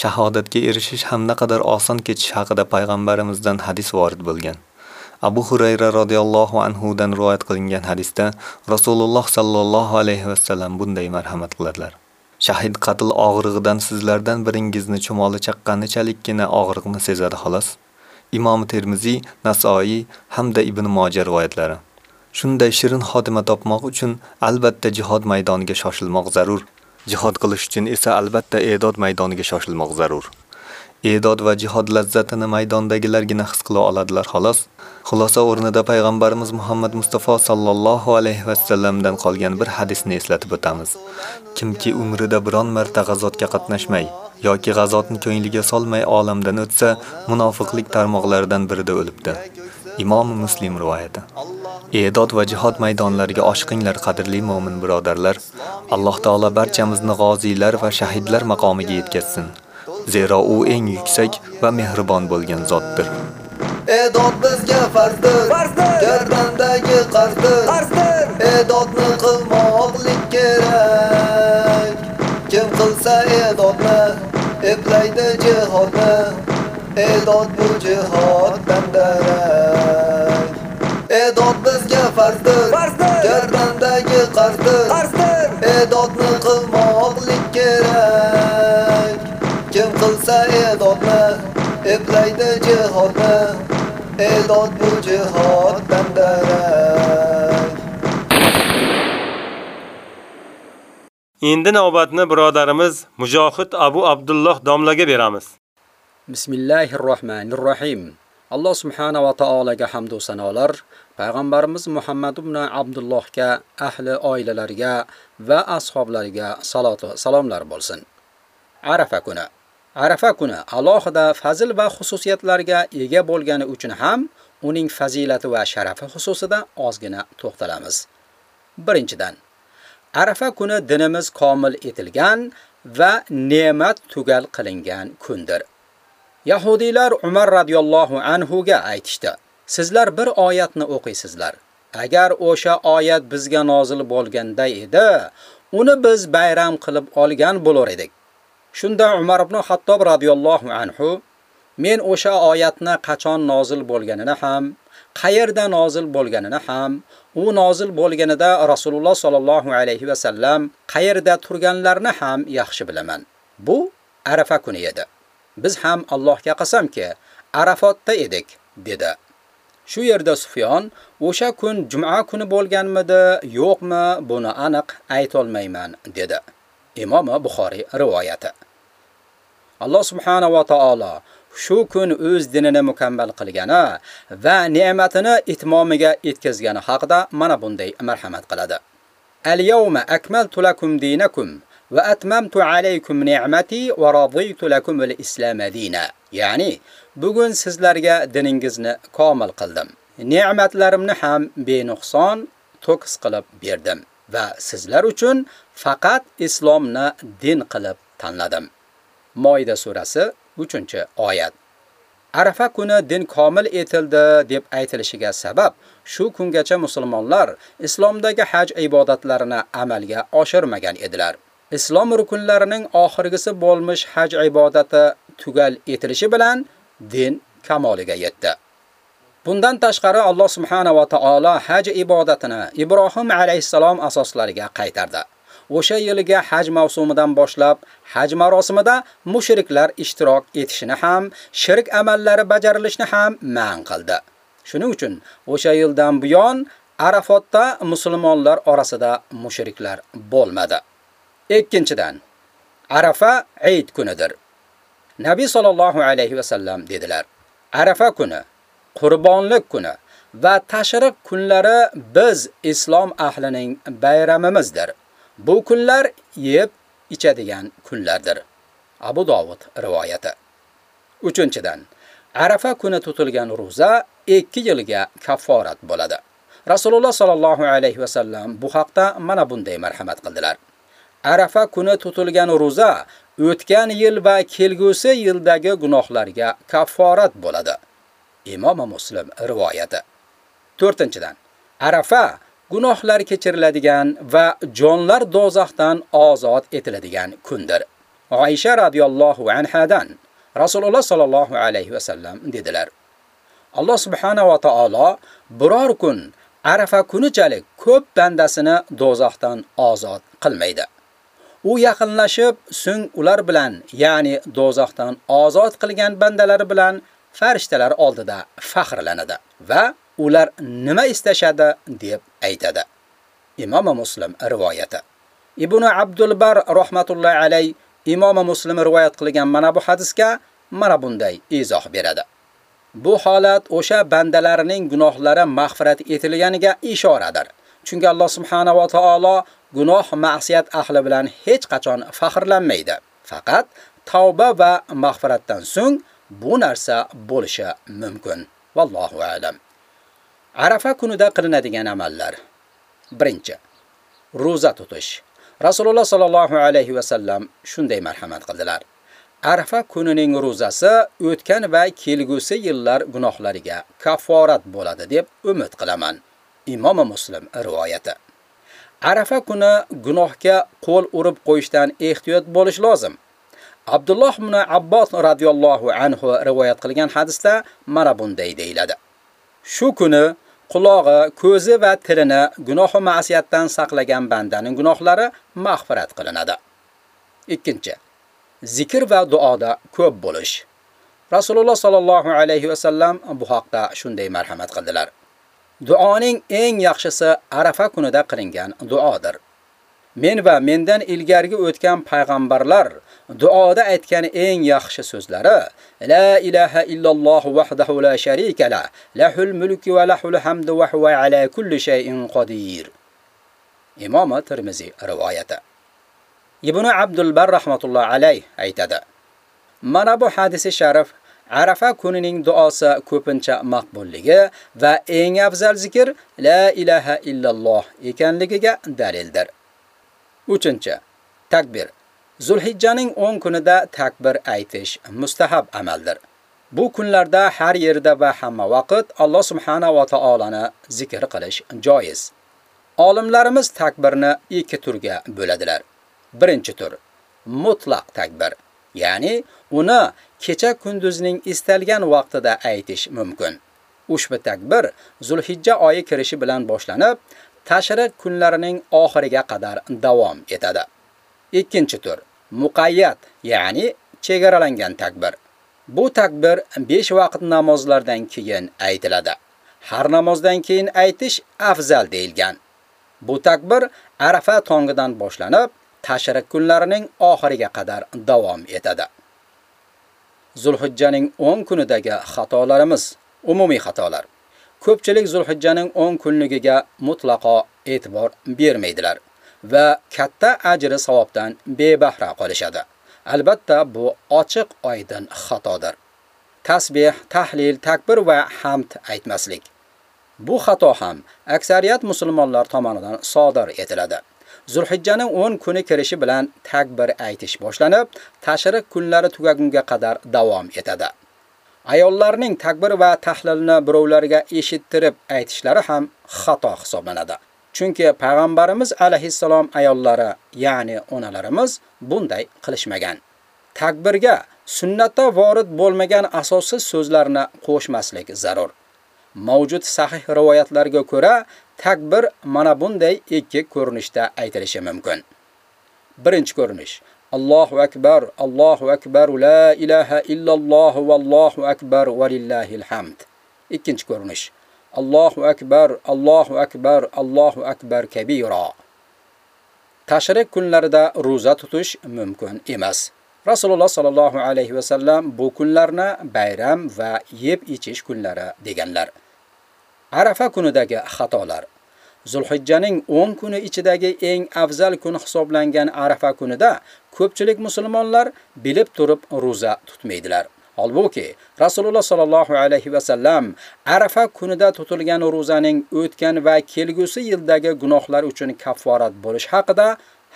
Shahodatga erishish ham naqadar oson kechish haqida payg'ambarimizdan hadis vorid bo'lgan. Abu Hurayra radhiyallohu anhu dan rivoyat qilingan hadisda Rasululloh sallallohu alayhi vasallam bunday marhamat qiladilar. Shahid qatl og'rig'idan sizlardan biringizni chumoli chaqqanichalikkina og'riqni sezadi xolos. Imom Termiziy, Nasoiy hamda Ibn Moja rivoyatlari. Shunday shirin xodima topmoq uchun albatta jihod maydoniga shoshilmoq zarur. Jihod qilish uchun esa albatta e'dod maydoniga shoshilmoq zarur. E'dod va jihod lazzatini maydondagilargina his qila oladilar xolos. Xulosa o'rnida payg'ambarimiz Muhammad Mustafa sallallohu alayhi va sallamdan qolgan bir hadisni eslatib o'tamiz. Kimki umrida biron marta g'azotga qatnashmay yoki g'azotni ko'ngliga solmay olamdan o'tsa, munofiqlik tarmoqlaridan birida o'libdi. Imom Muslim rivoyati. E'dod va jihod maydonlariga oshiqinglar qadrli mu'min birodarlar. Alloh taolo barchamizni g'oziylar va shahidlar maqomiga yetkazsin. Zero u eng yuksak va mehribon bo'lgan zotdir. E'dod bizga farzdir, gardandagi qarzdir, e'dodni qilmoqlik kerak. Kim qilsa e'dodni, eplaydi jihodni, e'dod bu jihoddan darak. E'dod bizga farzdir, gardandagi qarzdir, e'dod bu jihoddan darak. Endi navbatni birodarimiz Mujohid Abu Abdulloh domlaga beramiz. Bismillahirrohmanirrohim. Alloh subhanahu va taolaga hamd va sanolar, payg'ambarimiz Muhammad ibn Abdullohga, ahli oilalariga va ashablariga salot va salomlar bo'lsin. Arafa kuni. Arafa kuni alohida fazil va xususiyatlarga ega bo'lgani uchun ham uning fazilati va sharafi xususida ozgina to'xtalamiz. Birinchidan, Arafa kuni dinimiz komil etilgan va ne'mat tugal qilingan kundir. Yahudiylar Umar radhiyallohu anhu ga aytishdi: "Sizlar bir oyatni o'qiysizlar. Agar o'sha oyat bizga nozil bo'lganda edi, uni biz bayram qilib olgan bo'lar edik." Shunda Umar ibn Hattob radhiyallohu anhu men o'sha oyatni qachon nozil bo'lganini ham, qayerda nozil bo'lganini ham, u nozil bo'lganida Rasululloh sallallohu alayhi va sallam qayerda turganlarini ham yaxshi bilaman. Bu Arafa kuni edi. Biz ham Allohga qasamki, Arafotda edik, dedi. Shu yerda Sufyon o'sha kun juma kuni bo'lganmidi, yo'qmi, buni aniq ayta olmayman dedi. Imom Buxoriy rivoyati. Alloh subhanahu va taolo shu kun o'z dinini mukammal qilgani va ne'matini itmomiga yetkazgani haqida mana bunday marhamat qiladi. Al-yawma akmaltu lakum dinakum va atmamtu alaykum ni'mati va raditu lakum al-islam dina. Ya'ni bugun sizlarga diningizni komil qildim. Ne'matlarimni ham benuqson to'kis qilib berdim va sizlar uchun faqat islomni din qilib tanladim. Moida surasi 3-oyat. Arafa kuni din komil etildi deb aytilishiga sabab shu kungacha musulmonlar islomdagi haj ibodatlarini amalga oshirmagan edilar. Islom rukunlarining oxirgisi bo'lmish haj ibodati tugal etilishi bilan din kamoliga yetdi. Bundan tashqari Alloh subhanahu va taolo haj ibodatini Ibrohim alayhisalom asoslariga qaytardi. O'sha yiliga haj mavsumidan boshlab haj marosimida mushriklar ishtirok etishini ham, shirk amallari bajarilishini ham man qildi. Shuning uchun o'sha yildan buyon Arafotda musulmonlar orasida mushriklar bo'lmadi. Ikkinchidan, Arafa Eid kunidir. Nabiy sallallohu alayhi va sallam dedilar: Arafa kuni, Qurbonlik kuni va tashriq kunlari biz islom ahlining bayramimizdir. Bu kunlar yeb ichadigan kunlardir. Abu Dovud rivoyati. 3-dan Arafa kuni tutilgan roza 2 yilga kafforat bo'ladi. Rasululloh sallallohu alayhi va sallam bu haqda mana bunday marhamat qildilar. Arafa kuni tutilgan roza o'tgan yil va kelgusi yildagi gunohlarga kafforat bo'ladi. Imom Muslim rivoyati. 4-dan Arafa gunohlar kechiriladigan va jonlar dozoqdan ozod etiladigan kundir. Oysha radhiyallohu anhadan Rasululloh sallallohu alayhi va sallam dedilar: Alloh subhanahu va taolo biror kun Arafa kunichalik ko'p bandasini dozoqdan ozod qilmaydi. U yaqinlashib, so'ng ular bilan, ya'ni dozoqdan ozod qilgan bandalari bilan farishtalar oldida faxrlanadi va ular nima istashadi deb aytadi. Imom Muslim rivoyati. Ibn Abdul Bar rahmatullohi alayh Imom Muslim rivoyat qilgan mana bu hadisga mana bunday izoh beradi. Bu holat o'sha bandalarining gunohlari mag'firat etilganiga ishoradir. Chunki Alloh subhanahu va taolo gunoh ma'siyat ahli bilan hech qachon faxrlanmaydi. Faqat tavba va mag'firatdan so'ng bu narsa bo'lishi mumkin. Vallohu a'lam. Arafa kunida qilinadigan amallar. Birinchi. Roza tutish. Rasululloh sallallohu alayhi va sallam shunday marhamat qildilar. Arafa kunining ro'zasi o'tgan va kelgusi yillar gunohlariga kafforat bo'ladi deb umid qilaman. Imom Muslim rivoyati. Arafa kuni gunohga qo'l urib qo'yishdan ehtiyot bo'lish lozim. Abdulloh ibn Abbos radhiyallohu anhu rivoyat qilgan hadisda mana bunday deyiladi. Shu kuni qulog'i, ko'zi va tilini gunoh va ma'siyatdan saqlagan bandaning gunohlari mag'firat qilinadi. Ikkinchi, zikr va duoda ko'p bo'lish. Rasululloh sallallohu alayhi va sallam bu haqda shunday marhamat qildilar. Duoning eng yaxshisi Arafa kunida qilingan duodir. Men va mendan ilgargi o'tgan payg'ambarlar duoda aytgan eng yaxshi so'zlari La ilaha illalloh wahdahu la sharika la, lahul mulki va lahul hamdu va huwa ala kulli shay'in qodir. Imom Tirmizi rivoyati. Ibn Abdul Bar rahmatullohi alayh aytadi. Mana bu hadisi sharif Arafa kunining duosi ko'pincha maqbulligi va eng afzal zikr la ilaha illalloh ekanligiga dalildir. 3. Takbir. Zulhijjaning 10 kunida takbir aytish mustahab amaldir. Bu kunlarda har yerda va hamma vaqt Alloh subhanahu va taolani zikr qilish joiz. Olimlarimiz takbirni ikki turga bo'ladilar. Birinchi tur mutlaq takbir, ya'ni uni kecha kunduzning istalgan vaqtida aytish mumkin. Ushbu takbir Zulhijja oyi kirishi bilan boshlanib, tashriq kunlarining oxiriga qadar davom etadi. Ikkinchi tur muqayyat, ya'ni chegaralangan takbir. Bu takbir 5 vaqt namozlardan keyin aytiladi. har namozdan keyin aytish afzal deyilgan. Bu takbir Arafa tongidan boshlanib, tashriq kunlarining oxiriga qadar davom etadi. Zulhijjaning 10 kunidagi xatolarimiz, umumiy xatolar. Ko'pchilik Zulhijjaning 10 kunligiga mutlaqo e'tibor bermaydilar va katta ajri savobdan bebahra qolishadi. Albatta bu ochiq oydin xatodir. Tasbih, tahlil, takbir va hamd aytmaslik. Bu xato ham aksariyat musulmonlar tomonidan sodir etiladi. Zulhijjaning 10 kuni kirishi bilan takbir aytish boshlanib, tashriq kunlari tugagunga qadar davom etadi. Ayollarning takbir va tahlilni birovlarga eshittirib aytishlari ham xato hisoblanadi. Chunki payg'ambarimiz alayhissalom ayollari, ya'ni onalarimiz bunday qilishmagan. Takbirga sunnatda vorid bo'lmagan asossiz so'zlarni qo'shmaslik zarur. Mavjud sahih rivoyatlarga ko'ra, takbir mana bunday ikki ko'rinishda aytilishi mumkin. Birinchi ko'rinish: Allahu akbar, Allahu akbar, la ilaha illalloh vallohu akbar va lillahil hamd. Ikkinchi ko'rinish: Allahu akbar, Allahu akbar, Allahu akbar kabira. Tashrik kunlarida roza tutish mumkin emas. Rasululloh sallallohu alayhi va sallam bu kunlarni bayram va yeb ichish kunlari deganlar. Arafa kunidagi xatolar. Zulhijjaning 10 kuni ichidagi eng afzal kun hisoblangan Arafa kunida ko'pchilik musulmonlar bilib turib roza tutmaydilar. Albuki, Rasululloh sallallohu alayhi va sallam Arafa kunida tutilgan rozaning o'tgan va kelgusi yildagi gunohlar uchun kafforat bo'lish haqida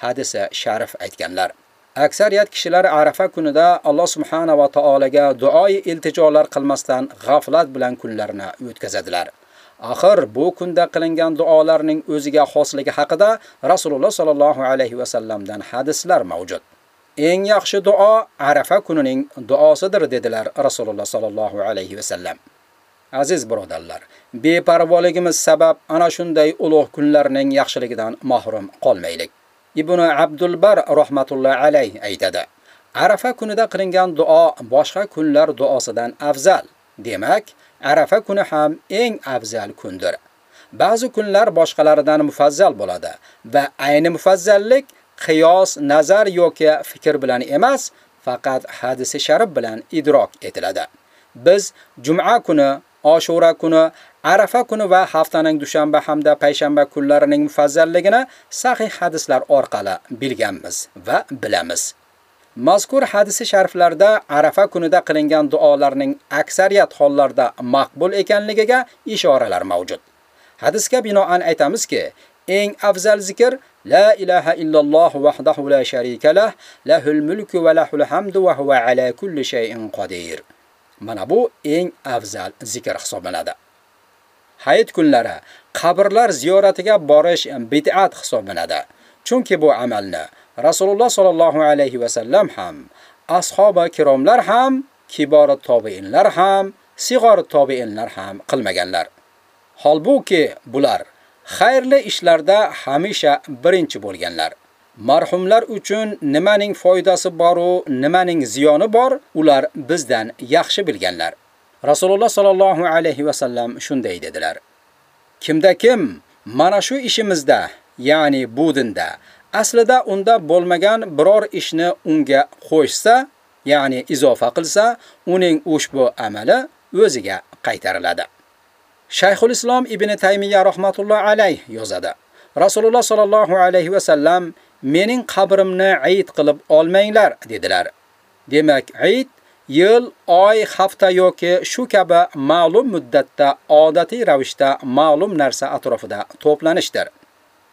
hadisa sharif aytganlar. Aksariyat kishilar Arafa kunida Alloh subhanahu va taolaga duoi iltijolar qilmasdan g'aflat bilan kunlarini o'tkazadilar. Axir bu kunda qilingan duolarning o'ziga xosligi haqida Rasululloh sallallohu alayhi va sallamdan hadislar mavjud. Eng yaxshi duo Arafa kunining duosidir dedilar Rasululloh sallallohu alayhi va sallam. Aziz birodarlar, beparvoligimiz sabab ana shunday ulug' kunlarning yaxshiligidan mahrum qolmaylik. Ibn Abdulbar rahmatullohi alayh aytadi: Arafa kunida qilingan duo boshqa kunlar duosidan afzal. Demak, Arafa kuni ham eng afzal kundir. Ba'zi kunlar boshqalaridan mufazzal bo'ladi va ayni mufazzallik qiyos, nazar yoki fikr bilan emas, faqat hadisi sharif bilan idrok etiladi. Biz juma kuni, Ashura kuni, Arafa kuni va haftaning dushanba hamda payshanba kunlarining mufazzalligini sahih hadislar orqali bilganmiz va bilamiz. Mazkur hadisi sharflarda Arafa kunida qilingan duolarning aksariyat hollarda maqbul ekanligiga ishoralar mavjud. Hadisga binoan aytamizki, eng afzal zikr la ilaha illalloh wahdahu la sharika lah, lahul mulku va lahul hamdu va huwa ala kulli shay'in qodir. Mana bu eng afzal zikr hisoblanadi. Hayit kunlari qabrlar ziyoratiga borish bid'at hisoblanadi. Chunki bu amalni Rasululloh sallallohu alayhi va sallam ham, ashoba kiromlar ham, kibor tobiinlar ham, sig'or tobiinlar ham qilmaganlar. Holbuki bular xayrli ishlarda hamisha birinchi bo'lganlar. Marhumlar uchun nimaning foydasi bor u nimaning ziyoni bor, ular bizdan yaxshi bilganlar. Rasululloh sallallohu alayhi va sallam shunday dedilar: Kimda kim mana shu ishimizda, ya'ni bu dinda aslida unda bo'lmagan biror ishni unga qo'shsa, ya'ni izofa qilsa, uning ushbu amali o'ziga qaytariladi. Shayxul Islom ibn Taymiya rahmatullohi alayh yozadi. Rasululloh sallallohu alayhi va sallam mening qabrimni Eid qilib olmanglar dedilar. Demak, Eid yil, oy, hafta yoki shu kabi ma'lum muddatda odatiy ravishda ma'lum narsa atrofida to'planishdir.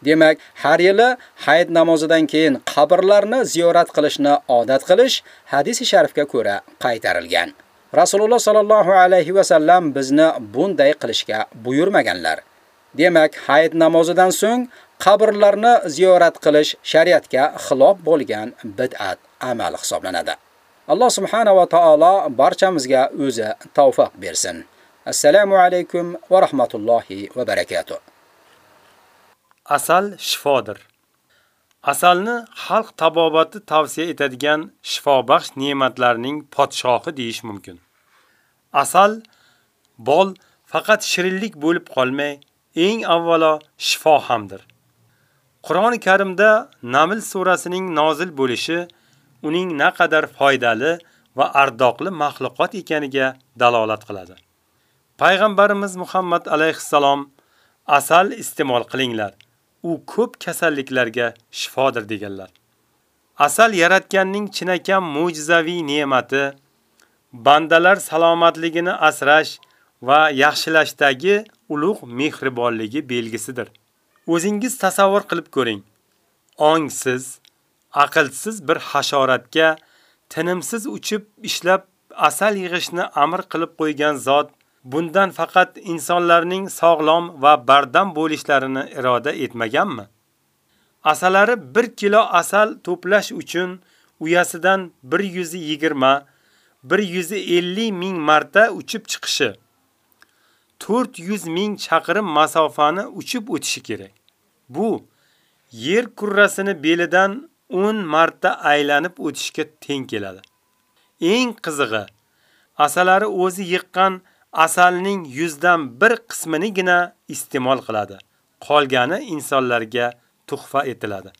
Demak, har yili hayit namozidan keyin qabrlarni ziyorat qilishni odat qilish hadisi sharifga ko'ra qaytarilgan. Rasululloh sallallohu alayhi va sallam bizni bunday qilishga buyurmaganlar. Demak, hayit namozidan so'ng qabrlarni ziyorat qilish shariatga xilof bo'lgan bid'at amal hisoblanadi. Alloh subhanahu va taolo barchamizga o'zi tavfiq bersin. Assalomu alaykum va rahmatullohi va barakotuh. Asal shifodir. Asalni xalq tabobati tavsiya etadigan shifobaxsh ne'matlarning podshohi deyish mumkin. Asal bol faqat shirinlik bo'lib qolmay, eng avvalo shifo hamdir. Qur'oni Karimda Naml surasining nozil bo'lishi uning naqadar foydali va ardoqli maxluqot ekaniga dalolat qiladi. Payg'ambarimiz Muhammad alayhissalom asal iste'mol qilinglar. U ko'p kasalliklarga shifodir deganlar. Asal yaratganning chinakam mo'jizaviy ne'mati, bandalar salomatligini asrash va yaxshilashdagi ulug' mehribonligi belgisidir. O'zingiz tasavvur qilib ko'ring. Ongsiz, aqlsiz bir hasharotga tinimsiz uchib ishlab asal yig'ishni amr qilib qo'ygan zot bundan faqat insonlarning sog'lom va bardam bo'lishlarini iroda etmaganmi? Asalari 1 kilo asal to'plash uchun uyasidan 120 150 ming marta uchib chiqishi 400 ming chaqirim masofani uchib o'tishi kerak. Bu yer kurrasini belidan 10 marta aylanib o'tishga teng keladi. Eng qizig'i, asalari o'zi yiqqan asalning yuzdan bir qisminigina iste'mol qiladi. Qolgani insonlarga tuhfa etiladi.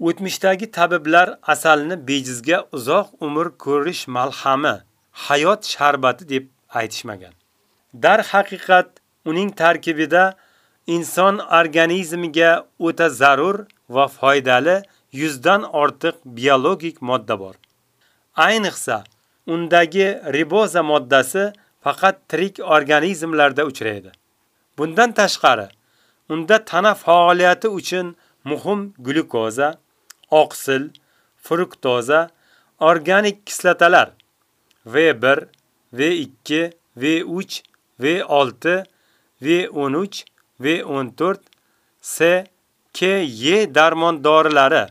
O'tmishdagi tabiblar asalni bejizga uzoq umr ko'rish malhami, hayot sharbati deb aytishmagan. Dar haqiqat uning tarkibida inson organizmiga o'ta zarur va foydali yuzdan ortiq biologik modda bor. Ayniqsa, undagi riboza moddasi faqat tirik organizmlarda uchraydi. Bundan tashqari, unda tana faoliyati uchun muhim glyukoza, oqsil, fruktoza, organik kislotalar V1, V2, V3, V6, V13, V14, C, K, Y darmon dorilari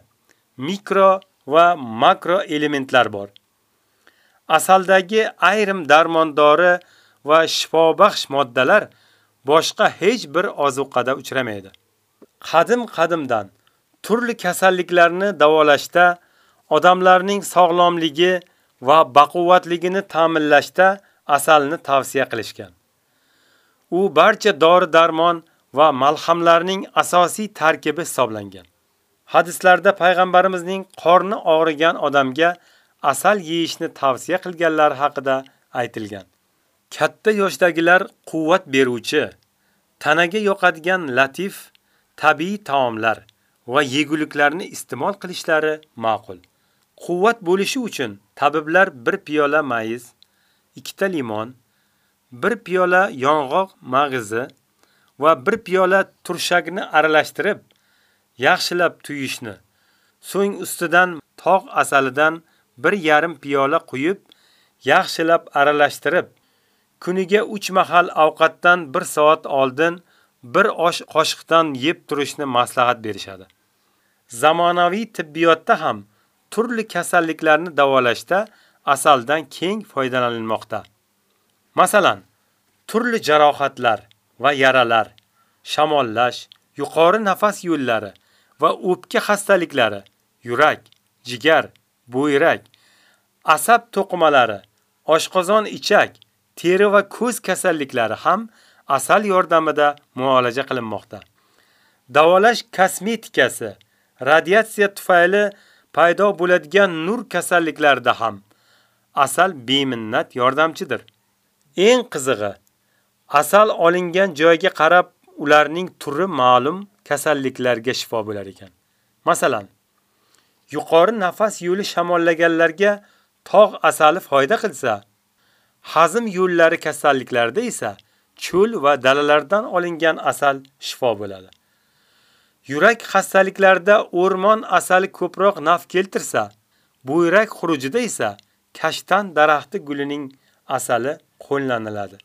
mikro va makro elementlar bor. Asaldagi ayrim darmondori va shifobaxsh moddalar boshqa hech bir ozuqada uchramaydi. Qadim-qadimdan turli kasalliklarni davolashda, odamlarning sog'lomligi va baquvvatligini ta'minlashda asalni tavsiya qilishgan. U barcha dori-darmon va malhamlarning asosiy tarkibi hisoblangan. Hadislarda payg'ambarimizning qorni og'rigan odamga asal yeyishni tavsiya qilganlari haqida aytilgan. Katta yoshdagilar quvvat beruvchi, tanaga yoqadigan latif, tabiiy taomlar va yeguliklarni iste'mol qilishlari ma'qul. Quvvat bo'lishi uchun tabiblar bir piyola mayiz, 2 ta limon, bir piyola yong'oq mag'izi va bir piyola turshakni aralashtirib yaxshilab tuyishni, so'ng ustidan tog' asalidan 1,5 piyola quyib, yaxshilab aralashtirib, kuniga 3 mahal ovqatdan 1 soat oldin bir osh qoshiqdan yeb turishni maslahat berishadi. Zamonaviy tibbiyotda ham turli kasalliklarni davolashda asaldan keng foydalanilmoqda. Masalan, turli jarohatlar va yaralar, shamollash, yuqori nafas yo'llari va o'pka xastaliklari, yurak, jigar, bo'yrak, asab to'qimalari, oshqozon ichak, teri va ko'z kasalliklari ham asal yordamida muolaja qilinmoqda. Davolash kosmetikasi, radiatsiya tufayli paydo bo'ladigan nur kasalliklarida ham asal beminnat yordamchidir. Eng qizig'i, asal olingan joyga qarab ularning turi ma'lum kasalliklarga shifo bo'lar ekan. Masalan, yuqori nafas yo'li shamollaganlarga tog' asali foyda qilsa, hazm yo'llari kasalliklarida esa cho'l va dalalardan olingan asal shifo bo'ladi. Yurak xastaliklarida o'rmon asali ko'proq naf keltirsa, buyrak xurujida esa kashtan daraxti gulining asali qo'llaniladi.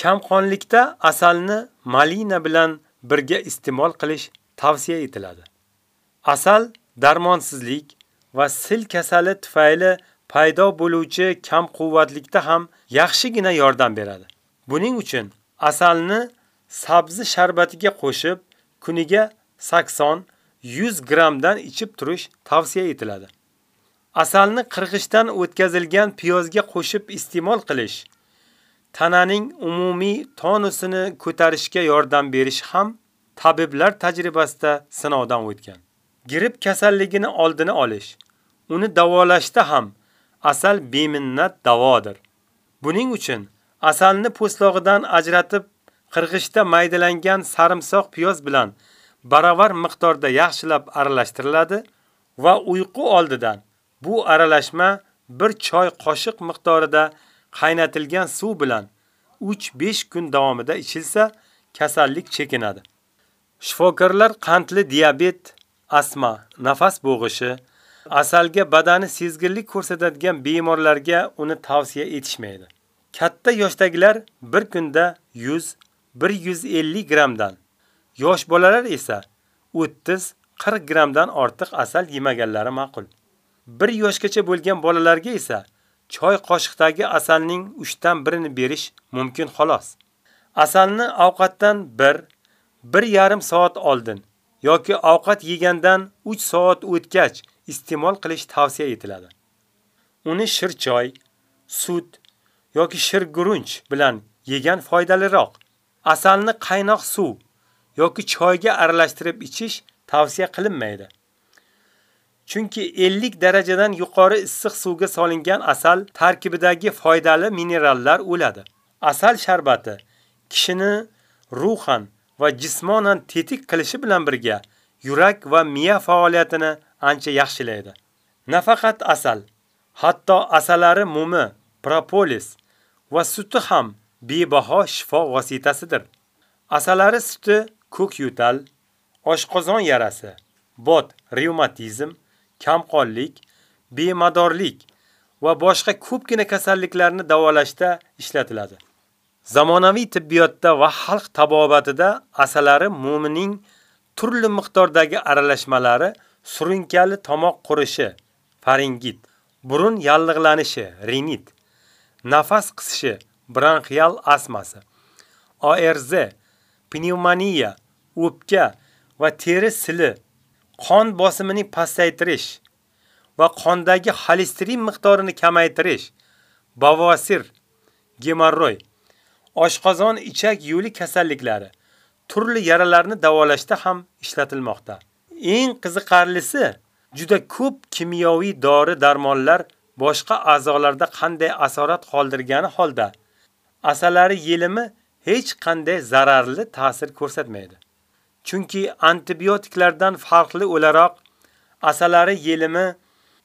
Kamqonlikda asalni malina bilan birga iste'mol qilish tavsiya etiladi. Asal darmonsizlik va sil kasali tufayli paydo bo'luvchi kam quvvatlikda ham yaxshigina yordam beradi. Buning uchun asalni sabzi sharbatiga qo'shib, kuniga 80-100 grammdan ichib turish tavsiya etiladi. Asalni qirg'ichdan o'tkazilgan piyozga qo'shib iste'mol qilish tananing umumiy tonusini ko'tarishga yordam berish ham tabiblar tajribasida sinovdan o'tgan. Grip kasalligini oldini olish, uni davolashda ham asal beminnat davodir. Buning uchun asalni po'stlog'idan ajratib, qirg'ichda maydalangan sarimsoq piyoz bilan baravar miqdorda yaxshilab aralashtiriladi va uyqu oldidan bu aralashma bir choy qoshiq miqdorida qaynatilgan suv bilan 3-5 kun davomida ichilsa, kasallik chekinadi. Shifokorlar qandli diabet, asma, nafas bo'g'ishi, asalga badani sezgirlik ko'rsatadigan bemorlarga uni tavsiya etishmaydi. Katta yoshdagilar bir kunda 100-150 grammdan, yosh bolalar esa 30-40 grammdan ortiq asal yemaganlari ma'qul. 1 yoshgacha bo'lgan bolalarga esa choy qoshiqdagi asalning 3 dan birini berish mumkin xolos. Asalni ovqatdan 1 1,5 soat oldin yoki ovqat yegandan 3 soat o'tgach iste'mol qilish tavsiya etiladi. Uni shir choy, sut yoki shir gurunch bilan yegan foydaliroq. Asalni qaynoq suv yoki choyga aralashtirib ichish tavsiya qilinmaydi. Chunki 50 darajadan yuqori issiq suvga solingan asal tarkibidagi foydali minerallar o'ladi. Asal sharbati kishini ruhan va jismonan tetik qilishi bilan birga yurak va miya faoliyatini ancha yaxshilaydi. Nafaqat asal, hatto asalari mumi, propolis va suti ham bebaho shifo vositasidir. Asalari suti ko'k yo'tal, oshqozon yarasi, bot, revmatizm, kamqonlik, bemadorlik va boshqa ko'pgina kasalliklarni davolashda ishlatiladi. Zamonaviy tibbiyotda va xalq tabobatida asalari mu'mining turli miqdordagi aralashmalari surunkali tomoq qurishi, faringit, burun yallig'lanishi, rinit, nafas qisishi, bronxial astmasi, ORZ, pnevmoniya, o'pka va teri sili qon bosimini pasaytirish va qondagi xolesterin miqdorini kamaytirish, bavosir, gemorroy, oshqozon ichak yo'li kasalliklari, turli yaralarni davolashda ham ishlatilmoqda. Eng qiziqarlisi, juda ko'p kimyoviy dori-darmonlar boshqa a'zolarda qanday asorat qoldirgani holda asalari yelimi hech qanday zararli ta'sir ko'rsatmaydi. Chunki antibiotiklardan farqli o'laroq asalari yelimi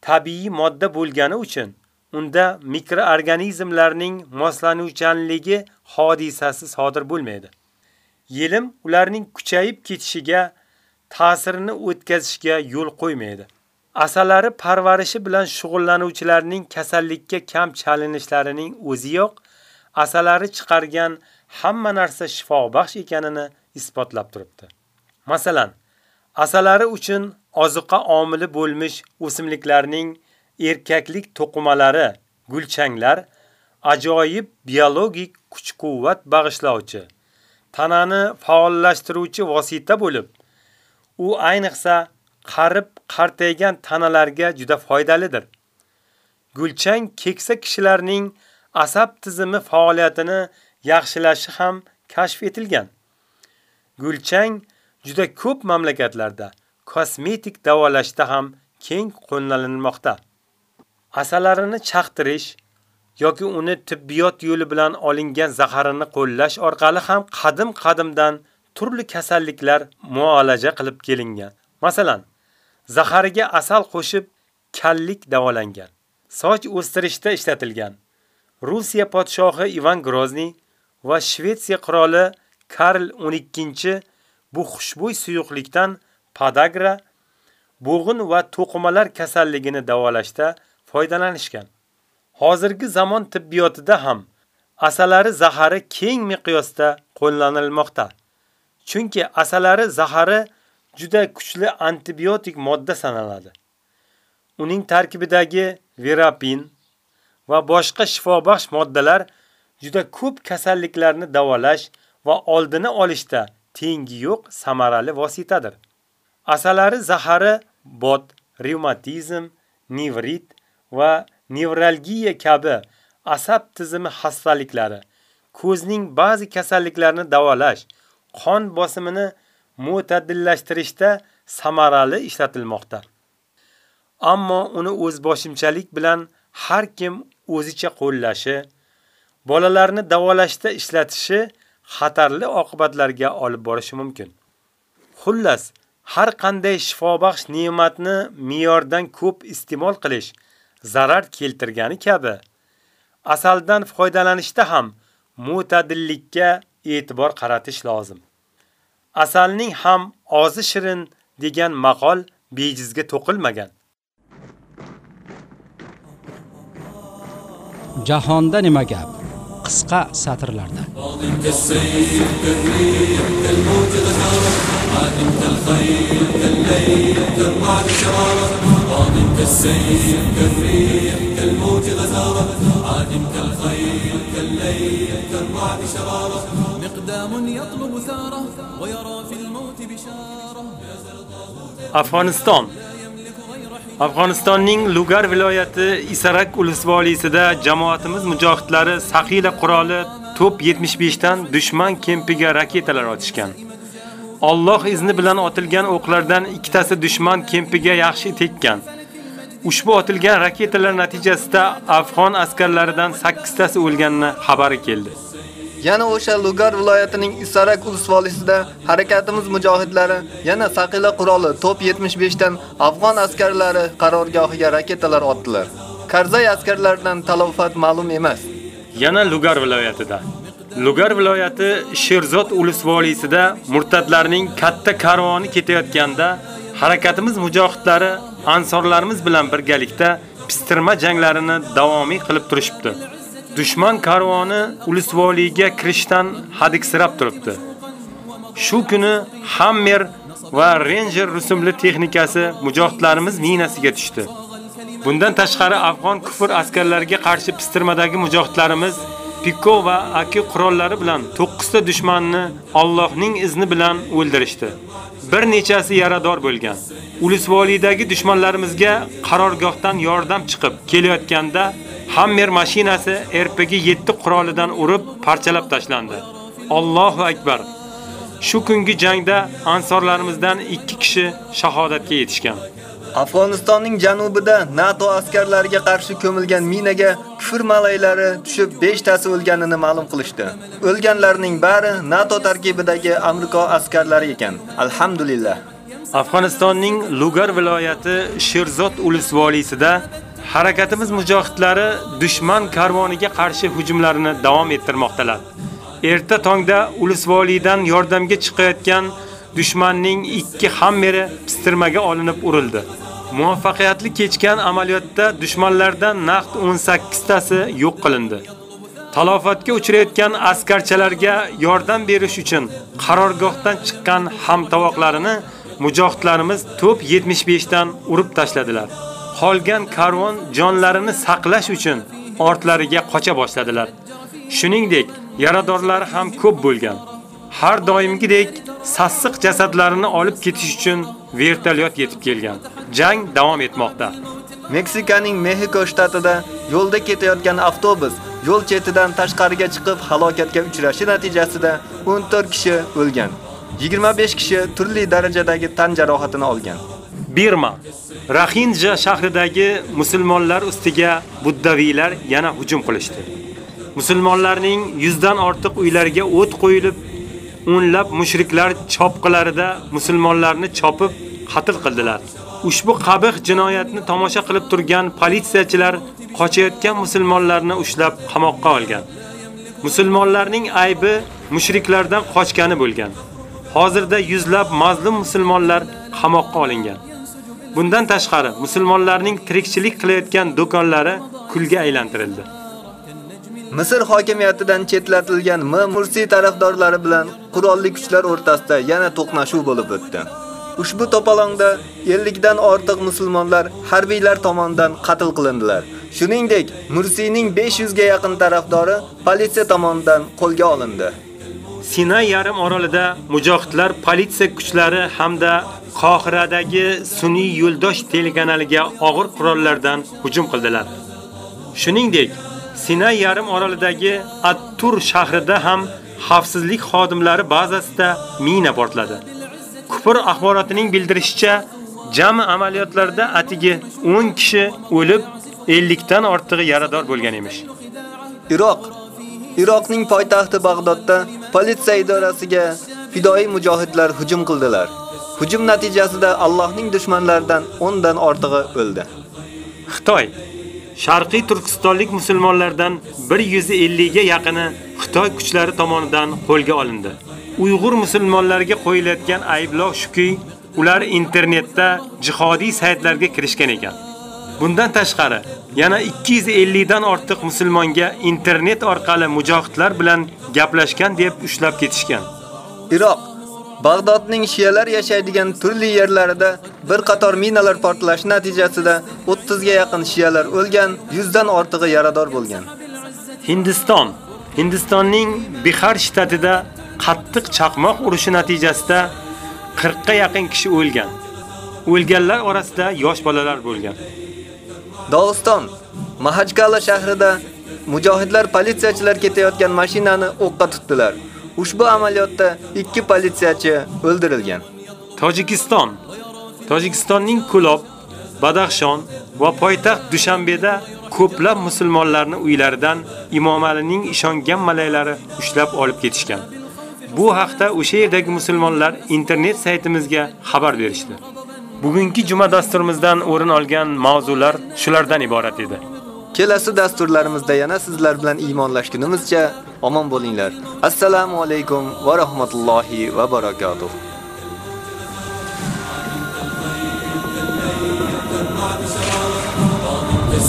tabiiy modda bo'lgani uchun unda mikroorganizmlarning moslanuvchanligi hodisasi sodir bo'lmaydi. Yelim ularning kuchayib ketishiga, ta'sirini o'tkazishga yo'l qo'ymaydi. Asalari parvarishi bilan shug'ullanuvchilarning kasallikka kam chalinishlarining o'ziyoq asalari chiqargan hamma narsa shifobaxsh ekanini isbotlab turibdi. Masalan, asalari uchun oziqa omili bo'lmish o'simliklarning erkaklik to'qimalari, gulchanglar ajoyib biologik kuch-quvvat bag'ishlovchi, tanani faollashtiruvchi vosita bo'lib, u ayniqsa qarib qartaygan tanalarga juda foydalidir. Gulchang keksa kishilarning asab tizimi faoliyatini yaxshilashi ham kashf etilgan. Gulchang juda ko'p mamlakatlarda kosmetik davolashda ham keng qo'llanilmoqda. Asalarini chaqtirish yoki uni tibbiyot yo'li bilan olingan zaharini qo'llash orqali ham qadim-qadimdan turli kasalliklar muolaja qilib kelingan. Masalan, zahariga asal qo'shib kallik davolangan. Soch o'stirishda ishlatilgan. Rossiya podshohi Ivan Grozniy va Shvetsiya qiroli Karl 12 bu xushbo'y suyuqlikdan podagra, bo'g'in va to'qimalar kasalligini davolashda foydalanishgan. Hozirgi zamon tibbiyotida ham asalari zahari keng miqyosda qo'llanilmoqda. Chunki asalari zahari juda kuchli antibiotik modda sanaladi. Uning tarkibidagi verapin va boshqa shifobaxsh moddalar juda ko'p kasalliklarni davolash va oldini olishda tengi yo'q samarali vositadir. Asalari zahari bot, revmatizm, nevrit va nevralgiya kabi asab tizimi xastaliklari, ko'zning ba'zi kasalliklarini davolash, qon bosimini mo'tadillashtirishda samarali ishlatilmoqda. Ammo uni o'zboshimchalik bilan har kim o'zicha qo'llashi, bolalarni davolashda ishlatishi xatarli oqibatlarga olib borishi mumkin. Xullas, har qanday shifobaxsh ne'matni me'yordan ko'p iste'mol qilish zarar keltirgani kabi, asaldan foydalanishda ham mo'tadillikka e'tibor qaratish lozim. Asalning ham ozi shirin degan maqol bejizga to'qilmagan. Jahonda nima gap? Qisqa satrlarda. مقدام يطلب ثاره ويرى في الموت بشاره Afg'oniston Afg'onistonning Lugar viloyati Isarak ulusvolisida jamoatimiz mujohidlari Saqila quroli top 75 dan dushman kempiga raketalar otishgan. Alloh izni bilan otilgan o'qlardan ikkitasi dushman kempiga yaxshi tekkan. Ushbu otilgan raketalar natijasida afg'on askarlaridan 8 tasi o'lganini xabari keldi. Yana o'sha Lugar viloyatining Isarak ulusvolisida harakatimiz mujohidlari yana Saqila quroli top 75 dan afg'on askarlari qarorgohiga raketalar otdilar. Karzay askarlaridan talofat ma'lum emas. Yana Lugar viloyatida Lugar viloyati Sherzod ulusvolisida murtadlarning katta karvoni ketayotganda harakatimiz mujohidlari ansorlarimiz bilan birgalikda pistirma janglarini davomiy qilib turishibdi. Dushman karvoni ulusvoliga kirishdan hadiksirab turibdi. Shu kuni Hammer va Ranger rusumli texnikasi mujohidlarimiz minasiga tushdi. Bundan tashqari afg'on kufr askarlariga qarshi pistirmadagi mujohidlarimiz Pikko va Aki qurollari bilan 9 ta dushmanni Allohning izni bilan o'ldirishdi. Bir nechasi yarador bo'lgan. Ulusvolidagi dushmanlarimizga qarorgohdan yordam chiqib kelayotganda Hammer mashinasi RPG 7 qurolidan urib parchalab tashlandi. Allohu akbar. Shu kungi jangda ansorlarimizdan 2 kishi shahodatga yetishgan. Afg'onistonning janubida NATO askarlariga qarshi ko'milgan minaga kufr malaylari tushib 5 tasi o'lganini ma'lum qilishdi. O'lganlarning bari NATO tarkibidagi Amerika askarlari ekan. Alhamdulillah. Afg'onistonning Lugar viloyati Sherzod ulusvolisida harakatimiz mujohidlari dushman karvoniga qarshi hujumlarini davom ettirmoqdalar. Erta tongda ulusvolidan yordamga chiqayotgan dushmanning ikki hammeri pistirmaga olinib urildi. Muvaffaqiyatli kechgan amaliyotda dushmanlardan naqd 18 tasi yo'q qilindi. Talofatga uchrayotgan askarchalarga yordam berish uchun qarorgohdan chiqqan hamtovoqlarini mujohidlarimiz top 75 dan urib tashladilar. Qolgan karvon jonlarini saqlash uchun ortlariga qocha boshladilar. Shuningdek, yaradorlar ham ko'p bo'lgan. Har doimgidek sassiq jasadlarini olib ketish uchun vertolyot yetib kelgan. Jang davom etmoqda. Meksikaning Mexiko shtatida yo'lda ketayotgan avtobus yo'l chetidan tashqariga chiqib halokatga uchrashi natijasida 14 kishi o'lgan. 25 kishi turli darajadagi tan jarohatini olgan. Birma Raxinja shahridagi musulmonlar ustiga buddaviylar yana hujum qilishdi. Musulmonlarning 100 dan ortiq uylariga o't qo'yilib, o'nlab mushriklar chopqilarida musulmonlarni chopib qatl qildilar. Ushbu qabih jinoyatni tomosha qilib turgan politsiyachilar qochayotgan musulmonlarni ushlab qamoqqa olgan. Musulmonlarning aybi mushriklardan qochgani bo'lgan. Hozirda yuzlab mazlum musulmonlar qamoqqa olingan. Bundan tashqari musulmonlarning tirikchilik qilayotgan do'konlari kulga aylantirildi. Misr hokimiyatidan chetlatilgan M. Mursi tarafdorlari bilan qurolli kuchlar o'rtasida yana to'qnashuv bo'lib o'tdi. Ushbu to'polonda 50 dan ortiq musulmonlar harbiylar tomonidan qatl qilindilar. Shuningdek, Mursining 500 ga yaqin tarafdori politsiya tomonidan qo'lga olindi. Sinay yarim orolida mujohidlar politsiya kuchlari hamda Qohiradagi sun'iy yo'ldosh telekanaliga og'ir qurollardan hujum qildilar. Shuningdek, Sinay yarim orolidagi At-Tur shahrida ham xavfsizlik xodimlari bazasida mina portladi. Kufr axborotining bildirishicha, jami amaliyotlarda atigi 10 kishi o'lib, 50 dan ortig'i yarador bo'lgan emish. Iroq Iroqning poytaxti Bag'dodda politsiya idorasiga fidoi mujohidlar hujum qildilar. Hujum natijasida Allohning dushmanlaridan 10 dan ortig'i o'ldi. Xitoy Sharqiy Turkistonlik musulmonlardan 150 ga yaqini Xitoy kuchlari tomonidan qo'lga olindi. Uyg'ur musulmonlariga qo'yilayotgan ayblov shuki, ular internetda jihodiy saytlarga kirishgan ekan. Bundan tashqari, yana 250 dan ortiq musulmonga internet orqali mujohidlar bilan gaplashgan deb ushlab ketishgan. Iroq Bag'dodning shiyalar yashaydigan turli yerlarida bir qator minalar portlashi natijasida 30 ga yaqin shiyalar o'lgan, 100 dan ortig'i yarador bo'lgan. Hindiston Hindistonning Bihar shtatida qattiq chaqmoq urushi natijasida 40 ga yaqin kishi o'lgan. O'lganlar orasida yosh bolalar bo'lgan. Dog'iston Mahajkala shahrida mujohidlar politsiyachilar ketayotgan mashinani o'qqa tutdilar. Ushbu amaliyotda 2 politsiyachi o'ldirilgan. Tojikiston Tojikistonning Kulob, Badaxshon va poytaxt Dushanbeda ko'plab musulmonlarni uylaridan Imom Alining ishongan malaylari ushlab olib ketishgan. Bu haqda o'sha yerdagi musulmonlar internet saytimizga xabar berishdi. Bugungi juma dasturimizdan o'rin olgan mavzular shulardan iborat edi. Kelasi dasturlarimizda yana sizlar bilan iymonlashgunimizcha omon bo'linglar. Assalomu alaykum va rahmatullohi va barakotuh.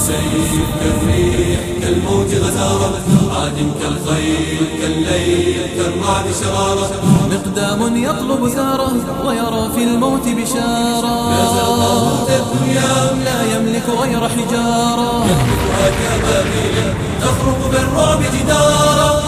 كالسيف كالريح كالموج غزارة عاد كالخيل كالليل كالرعد شرارة. مقدام يطلب ثاره ويرى في الموت بشارة. لا يملك غير حجارة. كبابيل تخرق بالرعب جدارا